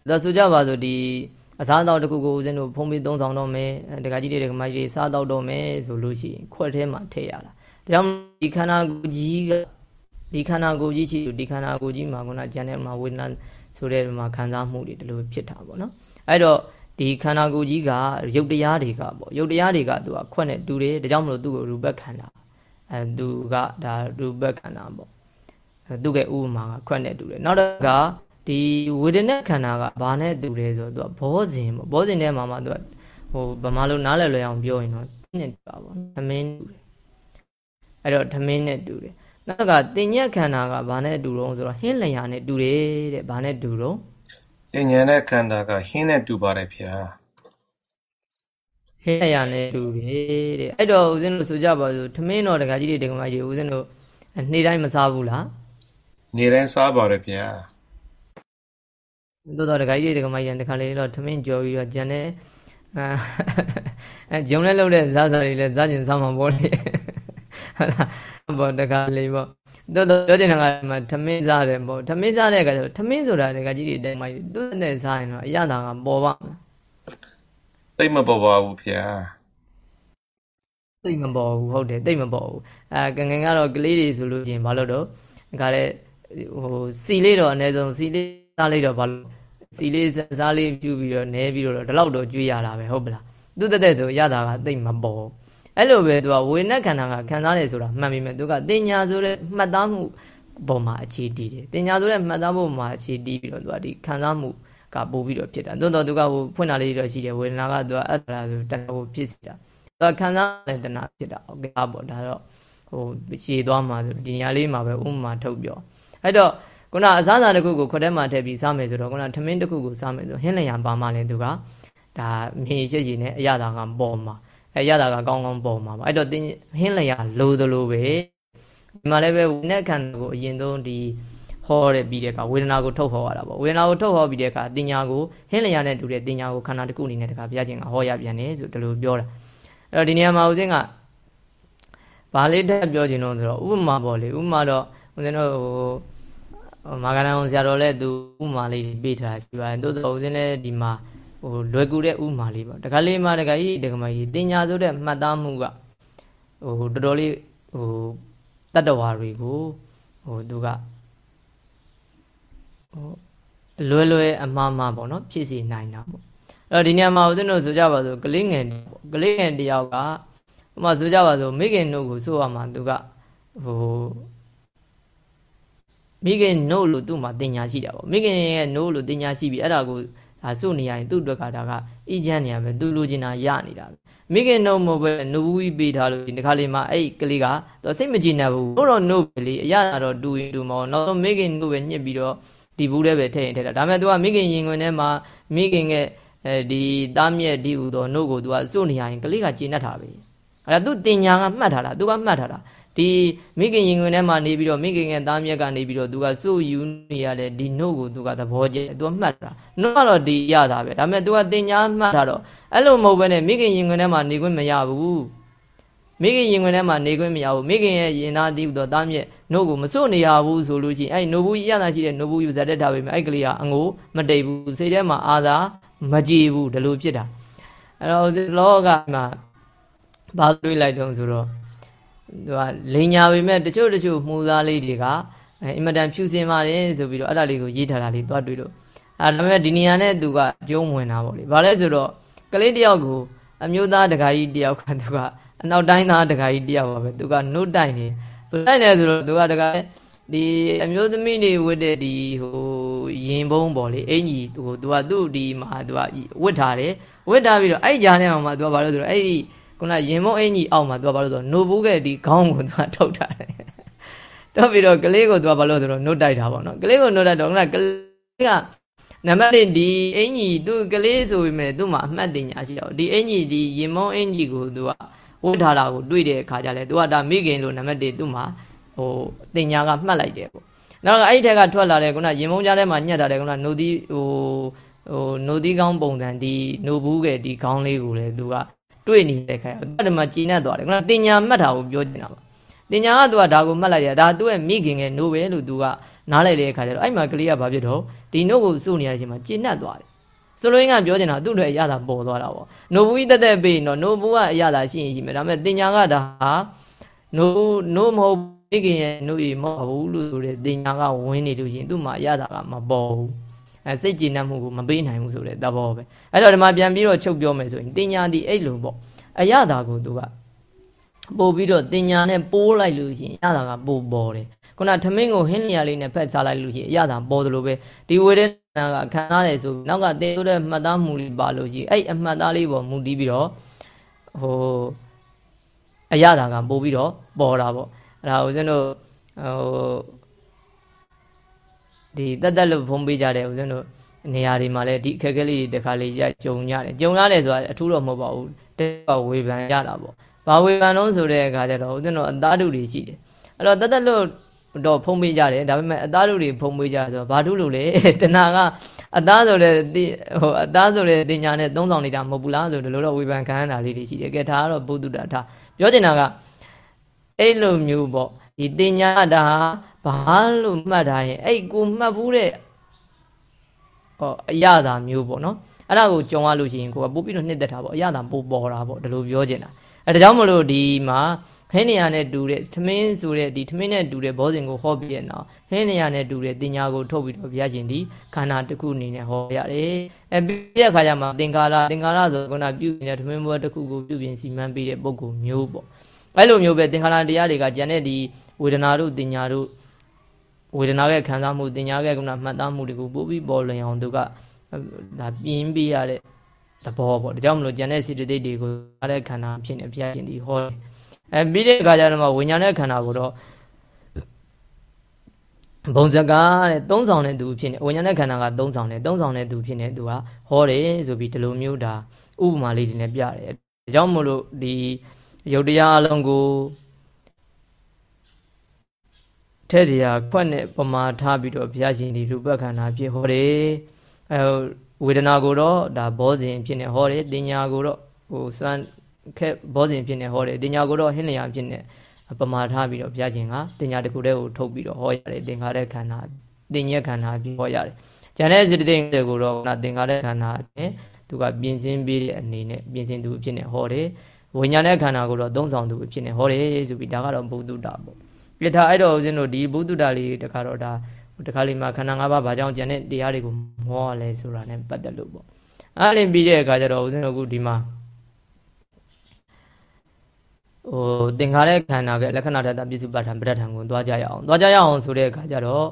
ဒါဆိုကြပါစို့ဒီအစားအသောက်တစ်ခုကိုဦးဇင်းတို့ဖုံးပြီးသုံးဆောင်တော့မယ်တခါကြီးတွေတခါမကြီးတွေစားတော့တော့မယ်ဆိုလို့ရှိရင်ခွက်ထဲမှာထည့်ရတာဒါကြောင့်ဒီခန္ဓာကိုယ်ကြီးကဒီခန္ဓာကိုယ်ကြီးရှိဒီခန္ဓာကိုယ်ကြီးမှာခုနကျန်တဲ့မှာဝေဒနာဆိုတဲ့မှာခံစားမှုတွေဒီလိုဖြစ်တာပေါ့နော်အဲ့တော့ဒီခန္ဓာကိုယ်ကြီးကရုပ်တရားတွေကပေါ့ရုပ်တရားတွေကသူကခွက်နဲ့တူတယ်ဒါကြောင့်မလို့သူ့ကိုရူပခန္ဓာ အဲသူကဒါရူပခန္ဓာပေါ့သူကဥပမာကခွက်နဲ့တူတယ်နောက်တစ်ခါဒီဝေဒနာခန္ဓာကဘာနဲ့တူလဲဆိုတော့သူကဘောဇင်ပေါ့ဘောဇင်ထဲမှာမှသူကဟိုဗမာလိုနားလည်လွယ်အောင်ပြောရင်တော့နဲ့တူပါပေါ့သမင်းတူတယ်အဲ့တော့သမင်းနဲ့တူတယ်နောက်ကတင်ညက်ခန္ဓာကဘာနဲ့တူတော့ဆိုတော့ဟင်းလျာနဲ့တူတယ်တဲ့ဘာနဲ့တူတော့တင်ညက်တဲ့ခန္ဓာကဟင်းနဲ့တူပါတယ်ဗျာ ဟင်းရနဲ့တူတယ်တဲ့အဲ့တော့ဦးဇင်းတို့ဆိုကြပါစို့ထမင်းတော်တကကြီးတွေတကမကြီးဦးဇင်းတို့နေ့တိုင်းမစားဘူးလားနေ့တိုင်းစားပါတယ်ဗျာတို့တော့တကကြီးတွေတကမကြီးတခါလေတော့ထမင်းကြော်ပြီးတော့ဂျန်နဲ့အဲဂျုံနဲ့လုပ်တဲ့ဇာစာတွေလည်းဇာကျင်စားမှာပေါ့လေဟုတ်လားဘောတခါလေပေါ့တို့တော့ပြောချင်တာကမှထမင်းစားတယ်ပေါ့ထမင်းစားတဲ့အခါကျတော့ထမင်းဆိုတာတကကြီးတွေတကမကြီးသူ့နဲ့စားရင်တော့အရသာကပေါ်ပါမ ယ်သိမပေါ်ပါဘူးဗျာသိမပေါ်ဘူးဟုတ်တယ်သိမပေါ်ဘူးအဲငငယ်ကတော့ကလေးတွေဆိုလို့ချင်းဘာလို့တော့ဒါလည်းဟိုစီလေးတော့အနည်းဆုံးစီလေးစားလေးတော့ဘာလို့စီလေးစားလေးပြူပြီးတော့နဲပြီးတော့ဒီလောက်တော့ကျွေးရတာပဲဟုတ်ပလားသူတက်တဲ့ဆိုရတာကသိမပေါ်အဲ့လိုပဲသူကဝေနက်ခန္ဓာကခံစားတယ်ဆိုတာမှန်ပြီမဲ့သူကတင်ညာဆိုတဲ့မှတ်သားမှုပုံမှာအခြေတည်တယ်တင်ညာဆိုတဲ့မှတ်သားမှုမှာအခြေတည်ပြီးတော့သူကဒီခံစားမှု ကပို့ပြီးတော့ဖြစ်တာသို့တော့သူကဟိုဖွင့်တာလေးတော့ရှိတယ်ဝေဒနာကသူကအတ္တရာဆိုတဏှာကိုဖြစ်စီတာသူကခံစားတဲ့တဏှာဖြစ်တာဟုတ်ကဲ့ပေါ့ဒါတော့ဟိုရှည်သွားမှာဆိုဒီညာလေးမှာပဲဥပမာထုတ်ပြောအဲ့တော့ခုနအစားအစာတစ်ခုကိုခွက်ထဲမှာထည့်ပြီးစားမယ်ဆိုတော့ခုနထမင်းတစ်ခုကိုစားမယ်ဆိုဟင်းလျံပါမှလည်းသူကဒါမြေရှိရှိနဲ့အရသာကပေါ်မှာအရသာကကောင်းကောင်းပေါ်မှာပါအဲ့တော့ဟင်းလျံလိုသလိုပဲဒီမှာလည်းပဲဝိနည်းခန္ဓာကိုအရင်ဆုံးဒီ ဟောတဲ့ပြီးတဲ့အခါဝေဒနာကိုထုတ်ဟောရတာပေါ့ဝေဒနာကိုထုတ်ဟောပြီးတဲ့အခါတင်ညာကိုဟင်းလျာနဲ့တူတဲ့တင်ညာကိုခန္ဓာတစ်ခုအနေနဲ့တခါဘုရားရှင်ကဟောရပြန်တယ်ဆိုဒီလိုပြောတာအဲ့တော့ဒီနေရာမှာဦးဇင်းကဘာလေးတက်ပြောခြင်းတော့ဆိုတော့ဥပမာပေါ့လေဥပမာတော့ဦးဇင်းတို့ဟိုမာဂရန်ဆရာတော်လည်းသူဥပမာလေးပေးထားရှိပါတယ်တိုးတော့ဦးဇင်းလည်းဒီမှာဟိုလွယ်ကူတဲ့ဥပမာလေးပေါ့တခါလေးမှတခါကြီးတခါမကြီးတင်ညာဆိုတဲ့မှတ်သားမှုကဟိုတော်တော်လေးဟိုတတ္တဝါတွေကိုဟိုသူကဟို လွယ်လွယ်အမှားမှားပေါ့နော်ဖြစ်စီနိုင်တာပေါ့အဲ့တော့ဒီနေရာမှာဦးဇင်းတို့ဆိုကြပါစို့ကလေးငယ်ပေါ့ကလေးငယ်တယောက်ကဟိုမှာဆိုကြပါစို့မိခင်တို့ကိုဆိုရမှာသူကဟိုမိခင်နို့လို့သူ့မှာတင်ညာရှိတာပေါ့မိခင်ရဲ့နို့လို့တင်ညာရှိပြီးအဲ့ဒါကိုဒါဒါစုနေရရင်သူ့အတွက်ကဒါကအီချမ်းနေရပဲသူလိုချင်တာရနေတာပဲမိခင်နှုတ်မဟုတ်ပဲနှုတ်ဝီးပေးထားလို့ဒီခါလေးမှာအဲ့ကလေးကသူစိတ်မကြည်နေဘူးတို့တော့နှုတ်ပဲလေအရသာတော့တူရင်တူမအောင်နောက်မိခင်နှုတ်ပဲညှစ်ပြီးတော့ ဒီဘူးထဲပဲထည့်ရင်ထည့်တာဒါပေမဲ့ तू ကမိခင်ရင်ခွင်ထဲမှာမိခင်ရဲ့အဲဒီသားမြက်ဒီဟူသောနှုတ်ကို तू ကစုနေရရင်ကလေးကကျေနပ်တာပဲအဲ့ဒါ तू တင်ညာကမှတ်ထားတာ तू ကမှတ်ထားတာဒီမိခင်ရင်ခွင်ထဲမှာနေပြီးတော့မိခင်ရဲ့သားမြက်ကနေပြီးတော့သူကစုယူနေရတဲ့ဒီနှုတ်ကိုသူကသဘောကျသူကမှတ်တာနှုတ်ကတော့ဒီရတာပဲဒါပေမဲ့သူကတင်ညာမှတ်တာတော့အဲ့လိုမဟုတ်ဘဲနဲ့မိခင်ရင်ခွင်ထဲမှာနေခွင့်မရဘူး မိခင်ရင်ခွင်ထဲမှာနေခွင့်မရဘူးမိခင်ရဲ့ရင်သားတည်ပြီးတော့သားမြက်နှုတ်ကိုမစွနေရဘူးဆိုလို့ရှိရင်အဲ့နှုတ်ဘူးရတာရှိတဲ့နှုတ်ဘူးယူဇက်တက်တာပဲအဲ့ကလေးကအငိုမတိတ်ဘူးစိတ်ထဲမှာအာသာမကြည်ဘူးဒီလိုဖြစ်တာအဲ့တော့လောကမှာဘာတွေးလိုက်တုံးဆိုတော့သူကလိန်ညာပေမဲ့တချို့တချို့မှုသားလေးတွေကအင်မတန်ဖြူစင်ပါတယ်ဆိုပြီးတော့အဲ့ဒါလေးကိုရေးထားတာလေးသွားတွေ့လို့အဲဒါပေမဲ့ဒီနေရာနဲ့သူကကျုံးဝင်တာပေါ့လေဘာလဲဆိုတော့ကလေးတယောက်ကိုအမျိုးသားတခါကြီးတယောက်ကသူက အနောက်တိုင်းသားတခါကြီးတယောက်ပါပဲသူကနှုတ်တိုင်နေသူတိုင်နေဆိုတော့သူကတခါဒီအမျိုးသမီးတွေဝတ်တဲ့ဒီဟိုရင်ဘုံပေါ့လေအင်ကြီးသူသူကသူ့ဒီမှာသူကဝတ်ထားတယ်ဝတ်ထားပြီးတော့အဲ့ကြားထဲမှာသူကဘာလို့ဆိုတော့အဲ့ဒီခုနရင်မုံအင်ကြီးအောက်မှာသူကဘာလို့ဆိုတော့နိုဘူးကဒီခေါင်းကိုသူကထုတ်ထားတယ်တော့ပြီးတော့ကလေးကိုသူကဘာလို့ဆိုတော့နှုတ်တိုက်တာပေါ့နော်ကလေးကိုနှုတ်တိုက်တော့ခုနကလေးကနံပါတ်1ဒီအင်ကြီးသူကလေးဆိုပေမဲ့သူ့မှာအမှတ်တင်ညာရှိတော့ဒီအင်ကြီးဒီရင်မုံအင်ကြီးကိုသူက ဝတ်ထားတာကိုတွေ့တဲ့အခါကျလဲသူကဒါမိခင်လို့နံပါတ်1သူ့မှာဟိုတင်ညာကမှတ်လိုက်တယ်ပေါ့နောက်အဲ့ဒီထက်ကထွက်လာတဲ့ခုနရင်မုံကြားထဲမှာညှက်ထားတဲ့ခုနနိုဒီဟိုဟိုနိုဒီကောင်းပုံစံဒီနိုဘူးကဒီခေါင်းလေးကိုလေသူကတွေ့နေတဲ့ခါအဲ့ဒါမှကြည်နေသွားတယ်ခုနတင်ညာမှတ်တာကိုပြောနေတာပါတင်ညာကသူကဒါကိုမှတ်လိုက်တယ်ဒါသူ့ရဲ့မိခင်ရဲ့နိုပဲလို့သူကနားလိုက်တဲ့အခါကျတော့အဲ့မှာကလေးကဘာဖြစ်တော့ဒီနိုကိုစုနေရတဲ့အချိန်မှာကြည်နေသွားတယ် ဆိုလိုရင်းကပြောချင်တာသူ့အတွက်အရသာပေါ်သွားတာပေါ့နိုဘူးကြီးတက်တက်ပေးတော့နိုဘူးကအရသာရှိရင်ရှိမယ်ဒါပေမဲ့တင်ညာကဒါဟာနိုနိုမဟုတ်မိခင်ရဲ့နှုတ်ရမဟုတ်ဘူးလို့ဆိုတဲ့တင်ညာကဝင်နေလို့ရှိရင်သူ့မှာအရသာကမပေါ်ဘူးအဲစိတ်ကြည်နပ်မှုကိုမပေးနိုင်ဘူးဆိုတဲ့သဘောပဲအဲ့တော့ဒီမှာပြန်ပြီးတော့ချုပ်ပြောမယ်ဆိုရင်တင်ညာဒီအဲ့လိုပေါ့အရသာကိုသူကပို့ပြီးတော့တင်ညာနဲ့ပိုးလိုက်လို့ရှိရင်အရသာကပိုပေါ်တယ်ခုနထမင်းကိုဟင်းလျာလေးနဲ့ဖက်စားလိုက်လို့ရှိရင်အရသာပေါ်တယ်လို့ပဲဒီဝေဒ နာကခံစားတယ်ဆိုနောက်ကတင်လို့တဲ့မှတ်သားမှုလေးပါလို့ရှိရင်အဲ့အမှတ်သားလေးပေါ်မူတည်ပြီးတော့ဟိုအရသာကပို့ပြီးတော့ပေါ်တာပေါ့အဲ့ဒါဦးဇင်းတို့ဟိုဒီတက်တက်လို့ဖုံးပေးကြတယ်ဦးဇင်းတို့နေရာတွေမှာလည်းဒီအခက်အခဲလေးတွေတခါလေးကြုံရတယ်ကြုံရတယ်ဆိုတာအထူးတော့မဟုတ်ပါဘူးတဲ့ဝေဖန်ရတာပေါ့ဘာဝေဖန်လုံးဆိုတဲ့အခါကျတော့ဦးဇင်းတို့အသားတုတွေရှိတယ်အဲ့တော့တက်တက်လို့ တော့ဖုံးပေးကြတယ်ဒါပေမဲ့အသားတုတွေဖုံးပေးကြဆိုတော့ဘာတုလို့လဲတဏှာကအသားဆိုတဲ့ဟိုအသားဆိုတဲ့တင်ညာနဲ့သုံးဆောင်နေတာမဟုတ်ဘူးလားဆိုတော့လို့တော့ဝေဖန်ခံရတာလေးတွေရှိတယ်ကဲဒါကတော့ဘုဒ္ဓတာဒါပြောချင်တာကအဲ့လိုမျိုးပေါ့ဒီတင်ညာတာဘာလို့မှတ်ထားရင်အဲ့ကိုမှတ်ဘူးတဲ့ဟောအရသာမျိုးပေါ့နော်အဲ့ဒါကိုကြုံရလို့ရှိရင်ကိုကပို့ပြီးတော့နှစ်သက်တာပေါ့အရသာပို့ပေါ်တာပေါ့ဒီလိုပြောချင်တာအဲဒါကြောင့်မလို့ဒီမှာ ဟင်းနေရနဲ့တူတဲ့သမင်းဆိုတဲ့ဒီသမင်းနဲ့တူတဲ့ဘောဇင်ကိုဟောပြီးတဲ့နောက်ဟင်းနေရနဲ့တူတဲ့တင်ညာကိုထုတ်ပြီးတော့ဘုရားရှင်ဒီခန္ဓာတစ်ခုအနေနဲ့ဟောရတယ်အဲပြီးတဲ့အခါကျမှသင်္ကာရသင်္ကာရဆိုကုနာပြုနေတဲ့သမင်းဘောတစ်ခုကိုပြုပြင်စီမံပေးတဲ့ပုံကူမျိုးပေါ့အဲ့လိုမျိုးပဲသင်္ခါရတရားတွေကကျန်တဲ့ဒီဝေဒနာတို့တင်ညာတို့ဝေဒနာရဲ့ခံစားမှုတင်ညာရဲ့ကုနာမှတ်သားမှုတွေကိုပို့ပြီးပေါ်လွင်အောင်သူကဒါပြင်းပေးရတဲ့သဘောပေါ့ဒါကြောင့်မလို့ကျန်တဲ့စေတသိက်တွေကိုအားတဲ့ခန္ဓာဖြစ်နေဘုရားရှင်ဒီဟောတယ် အဲပြီးတဲ့အခါကျတော့ဝိညာဉ်ရဲ့ခန္ဓာကိုတော့ဘုံစကားတဲ့သုံးဆောင်တဲ့သူဖြစ်နေဝိညာဉ်ရဲ့ခန္ဓာကသုံးဆောင်တယ်သုံးဆောင်တဲ့သူဖြစ်နေသူကဟောတယ်ဆိုပြီးဒီလိုမျိုးဒါဥပမာလေးတွေနဲ့ပြတယ်ဒါကြောင့်မို့လို့ဒီယုတ်တရားအလုံးကိုထဲ့တရားခွက်နဲ့ပမာထားပြီးတော့ဘုရားရှင်ဒီရူပခန္ဓာဖြစ်ဟောတယ်အဲဝေဒနာကိုတော့ဒါဘောဇင်ဖြစ်နေဟောတယ်တင်ညာကိုတော့ဟိုစွမ်း ခက်ဘောဇင်ဖြစ်နေဟောတယ်တင်ညာကိုတော့ဟင်းလျာဖြစ်နေပမာထားပြီးတော့ဘုရားရှင်ကတင်ညာတစ်ခုတည်းကိုထုတ်ပြီးတော့ဟောရတယ်သင်္ခါရခန္ဓာတင်ညက်ခန္ဓာပြီးဟောရတယ်ကျန်တဲ့စေတသိက်တွေကိုတော့နာသင်္ခါရခန္ဓာနဲ့သူကပြင်ဆင်ပေးတဲ့အနေနဲ့ပြင်ဆင်သူဖြစ်နေဟောတယ်ဝိညာဉ်ရဲ့ခန္ဓာကိုတော့သုံးဆောင်သူဖြစ်နေဟောတယ်ဆိုပြီးဒါကတော့ဘုဒ္ဓတာပေါ့ပြထားအဲ့တော့ဦးဇင်းတို့ဒီဘုဒ္ဓတာလေးတခါတော့ဒါတခါလေးမှာခန္ဓာ၅ပါးဘာကြောင့်ကျန်တဲ့တရားတွေကိုဟောရလဲဆိုတာ ਨੇ ပတ်သက်လို့ပေါ့အဲ့လင်းပြီးတဲ့အခါကျတော့ဦးဇင်းတို့ကဒီမှာ ဟိုသင်္ခါရခန္ဓာကလက္ခဏာတတပြစ္စုပ္ပထံပဋ္ဌာန်ကိုသွားကြရအောင်သွားကြရအောင်ဆိုတဲ့အခါကျတော့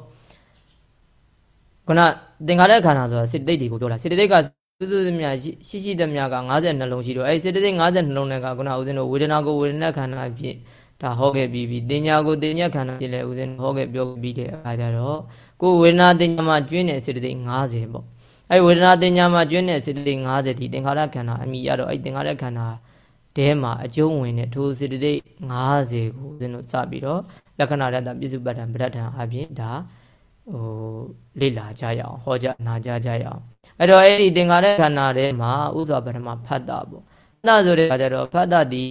ခုနသင်္ခါရခန္ဓာဆိုတာစေတသိက်တွေကိုပြောတာစေတသိက်ကသူသူမြရှိရှိသမျှက50နှလုံးရှိတော့အဲစေတသိက်50နှလုံးနဲ့ကခုနဦးဇင်းတို့ဝေဒနာကိုဝေဒနာခန္ဓာဖြစ်ဒါဟောခဲ့ပြီးပြီတင်ညာကိုတင်ညာခန္ဓာဖြစ်လဲဦးဇင်းဟောခဲ့ပြောပြီးတဲ့အခါကျတော့ကိုဝေဒနာတင်ညာမှာကျွင်းတဲ့စေတသိက်50ပေါ့အဲဝေဒနာတင်ညာမှာကျွင်းတဲ့စေတသိက်50ဒီသင်္ခါရခန္ဓာအမိရတော့အဲသင်္ခါရခန္ဓာ တဲမှာအကျုံးဝင်တဲ့ထိုစေတသိက်50ကိုဦးဇင်းတို့စပြီးတော့လက္ခဏာရတ္တပြစ္စုပ္ပတ္တံပဋ္ဌာန်အပြင်ဒါဟိုလေ့လာကြရအောင်ဟောကြနာကြကြရအောင်အဲ့တော့အဲ့ဒီသင်္ခါရခန္ဓာထဲမှာဥစွာပထမဖတ်တာပေါ့ဖတ်တာဆိုတဲ့အခါကျတော့ဖတ်တာဒီ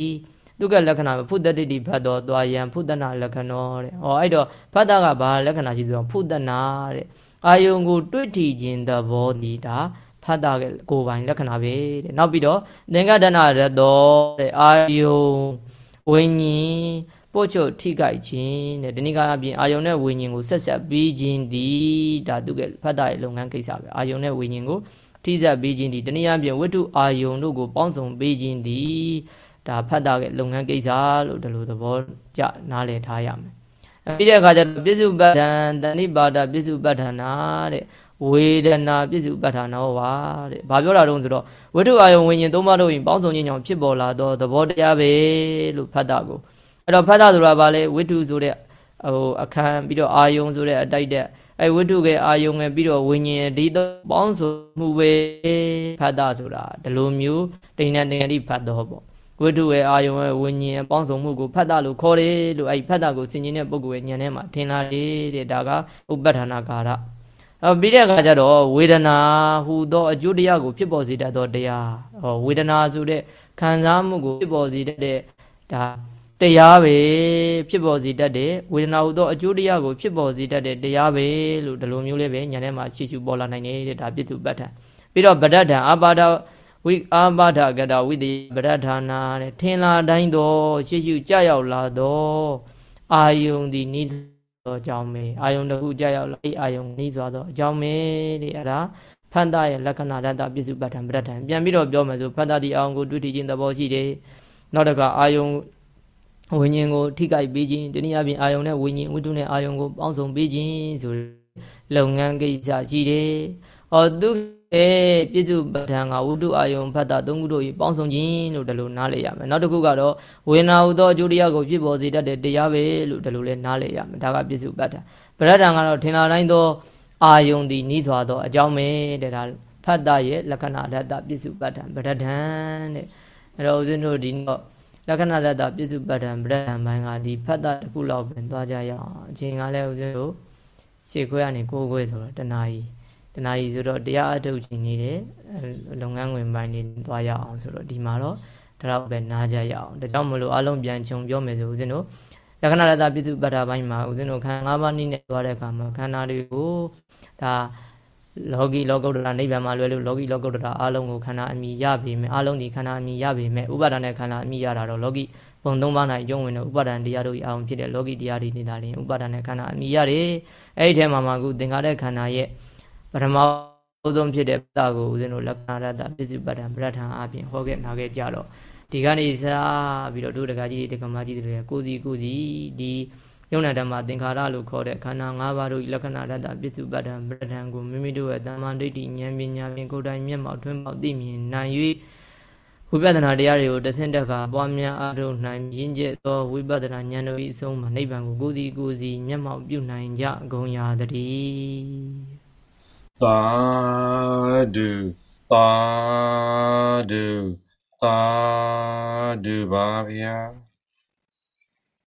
သူကလက္ခဏာဖုတ္တတိတိဖတ်တော်သွားယံဖုတ္တနာလက္ခဏောတဲ့ဟောအဲ့တော့ဖတ်တာကဘာလက္ခဏာရှိပြီးတော့ဖုတ္တနာတဲ့အာယုံကိုတွေ့ထီခြင်းသဘောဒီဒါ ဖတ်တာကကိုယ်ပိုင်လက္ခဏာပဲတဲ့နောက်ပြီးတော့သင်္ကဒနာရတောတဲ့အာယုံဝိညာဉ်ပို့ချုပ်ထိကြိုက်ခြင်းတဲ့ဒီနေ့ကအပြင်အာယုံနဲ့ဝိညာဉ်ကိုဆက်ဆက်ပြီးခြင်းဒီဒါသူကဖတ်တာရဲ့လုပ်ငန်းကိစ္စပဲအာယုံနဲ့ဝိညာဉ်ကိုထိစပ်ပြီးခြင်းဒီတနည်းအားဖြင့်ဝိတုအာယုံတို့ကိုပေါင်းစုံပြီးခြင်းဒီဒါဖတ်တာရဲ့လုပ်ငန်းကိစ္စလို့ဒီလိုသဘောကျနားလည်ထားရမယ်ပြီးတဲ့အခါကျတော့ပြစ္စုပ္ပတံတဏိပါဒပြစ္စုပ္ပတ္ထနာတဲ့ ဝေဒနာပြစ္စုပ္ပတ္ထနာဟောပါတဲ့ဘာပြောတာတုံးဆိုတော့ဝိတုအာယုံဝိညာဉ်သုံးပါးတို့ရင်ပေါင်းစုံခြင်းကြောင့်ဖြစ်ပေါ်လာသောသဘောတရားပဲလို့ဖတ်တာကိုအဲ့တော့ဖတ်တာဆိုတာဘာလဲဝိတုဆိုတဲ့ဟိုအခန်းပြီးတော့အာယုံဆိုတဲ့အတိုက်တဲ့အဲဝိတုကအာယုံငယ်ပြီးတော့ဝိညာဉ်ဒီတော့ပေါင်းစုမှုပဲဖတ်တာဆိုတာဒီလိုမျိုးတိဏ္ဍတင်္ဂတိဖတ်တော့ပေါ့ဝိတုရဲ့အာယုံရဲ့ဝိညာဉ်ပေါင်းစုံမှုကိုဖတ်တာလို့ခေါ်တယ်လို့အဲ့ဖတ်တာကိုဆင်ခြင်တဲ့ပုဂ္ဂိုလ်ရဲ့ဉာဏ်ထဲမှာထင်လာတယ်တဲ့ဒါကဥပ္ပဋ္ဌာနာကာရ အပြီးတဲ့အခါကျတော့ဝေဒနာဟူသောအကျိုးတရားကိုဖြစ်ပေါ်စေတတ်သောတရားဟောဝေဒနာဆိုတဲ့ခံစားမှုကိုဖြစ်ပေါ်စေတတ်တဲ့ဒါတရားပဲဖြစ်ပေါ်စေတတ်တဲ့ဝေဒနာဟူသောအကျိုးတရားကိုဖြစ်ပေါ်စေတတ်တဲ့တရားပဲလို့ဒီလိုမျိုးလေးပဲညာထဲမှာရှိရှုပေါ်လာနိုင်တယ်တဲ့ဒါပြည့်စုံပဋ္ဌာန်ပြီးတော့ဗဒ္ဒံအာပါဒဝိအာပါဒကတဝိတ္တိဗဒ္ဌာနာတဲ့ထင်လာတိုင်းသောရှိရှုကြရောက်လာသောအာယုန်ဒီနိ သောအကြောင်းပဲအာယုန်တစ်ခုကြရောက်လာအဲ့အာယုန်နိစွာသောအကြောင်းပဲတဲ့အဲ့ဒါဖန္တာရဲ့လက္ခဏာတတပြစ္စုပ္ပတ္ထံပဋ္ဌာန်ပြန်ပြီးတော့ပြောမယ်ဆိုဖန္တာဒီအာယုန်ကိုတွေ့ထခြင်းသဘောရှိတယ်နောက်တကအာယုန်ဝိညာဉ်ကိုထိကြိုက်ပေးခြင်းတနည်းအားဖြင့်အာယုံနဲ့ဝိညာဉ်ဝိတုနဲ့အာယုံကိုပေါင်းစုံပေးခြင်းဆိုလုပ်ငန်းကိစ္စရှိတယ်။အော်သူရဲ့ ပြည့်စုံပဋ္ဌာန်ကဝိတုအာယုံဖတ်တာသုံးခုတို့ကြီးပေါင်းစုံခြင်းလို့ဒီလိုနားလည်ရမယ်။နောက်တစ်ခုကတော့ဝေနာဟုသောအကျိုးတရားကိုဖြစ်ပေါ်စေတတ်တဲ့တရားပဲလို့ဒီလိုလဲနားလည်ရမယ်။ဒါကပြည့်စုံပဋ္ဌာန်။ပဋ္ဌာန်ကတော့ထင်လာတိုင်းသောအာယုံသည်နှီးစွာသောအကြောင်းပဲတဲ့ဒါဖတ်တာရဲ့လက္ခဏာဓာတ်ပြည့်စုံပဋ္ဌာန်ပဋ္ဌာန်တဲ့။အဲ့တော့ဦးဇင်းတို့ဒီတော့လက္ခဏာတတပြစ္စုပ္ပတ္တံပဋ္ဌာန်ပိုင်းကဒီဖတ်တာတစ်ခုလောက်ပဲသွားကြရအောင်အချိန်ကလည်းဦးဇင်းတို့ရှေ့ခွဲကနေကိုးခွဲဆိုတော့တနာကြီး တနာရီဆိုတော့တရားအထုတ်ခြင်းနေတယ်လုပ်ငန်းဝင်ပိုင်းနေသွားရအောင်ဆိုတော့ဒီမှာတော့ဒါတော့ပဲနားကြရအောင်ဒါကြောင့်မလို့အလုံးပြန်ခြုံပြောမယ်ဆိုဦးဇင်းတို့လက္ခဏာရတပြည့်စုပတ္တာပိုင်းမှာဦးဇင်းတို့ခန္ဓာ၅ပါးနည်းနဲ့သွားတဲ့အခါမှာခန္ဓာတွေကိုဒါလောကီလောကုတ္တရာနိဗ္ဗာန်မှာလွယ်လို့လောကီလောကုတ္တရာအလုံးကိုခန္ဓာအမိရပေမဲ့အလုံးဒီခန္ဓာအမိရပေမဲ့ဥပါဒဏ်နဲ့ခန္ဓာအမိရတာတော့လောကီပုံသုံးပါး၌ယုံဝင်တဲ့ဥပါဒဏ်တရားတို့အောင်ဖြစ်တဲ့လောကီတရားတွေနေတာလည်းဥပါဒဏ်နဲ့ခန္ဓာအမိရတယ်အဲ့ဒီထဲမှာမှာကုသင်္ခါရခန္ဓာရဲ့ ပထမဆုံးဖြစ်တဲ့ပတာကိုဦးဇင်းတို့လက္ခဏာရတပစ္စုပ္ပတံပဋ္ဌာန်အပြင်ဟောခဲ့နာခဲ့ကြတော့ဒီကနေ့စပြီးတော့တို့တက္ကကြီးတက္ကမကြီးတွေကိုစီကိုစီဒီယုံနာဓမ္မသင်္ခါရလို့ခေါ်တဲ့ခန္ဓာ၅ပါးတို့လက္ခဏာတတပစ္စုပ္ပတံပဋ္ဌာန်ကိုမိမိတို့ရဲ့တမ္မာဒိဋ္ဌိဉာဏ်ပညာဖြင့်ကိုယ်တိုင်မျက်မှောက်ထွန်းပေါက်သိမြင်နိုင်၍ဝိပဿနာတရားတွေကိုတဆင့်တက်ကပွားများအားထုတ်နိုင်ရင်းကျက်သောဝိပဿနာဉာဏ်တို့၏အဆုံးမှာနိဗ္ဗာန်ကိုကိုယ်စီကိုယ်စီမျက်မှောက်ပြုနိုင်ကြကုန်ရာတည်း သာဓုသာဓုသာဓုပါဗျာ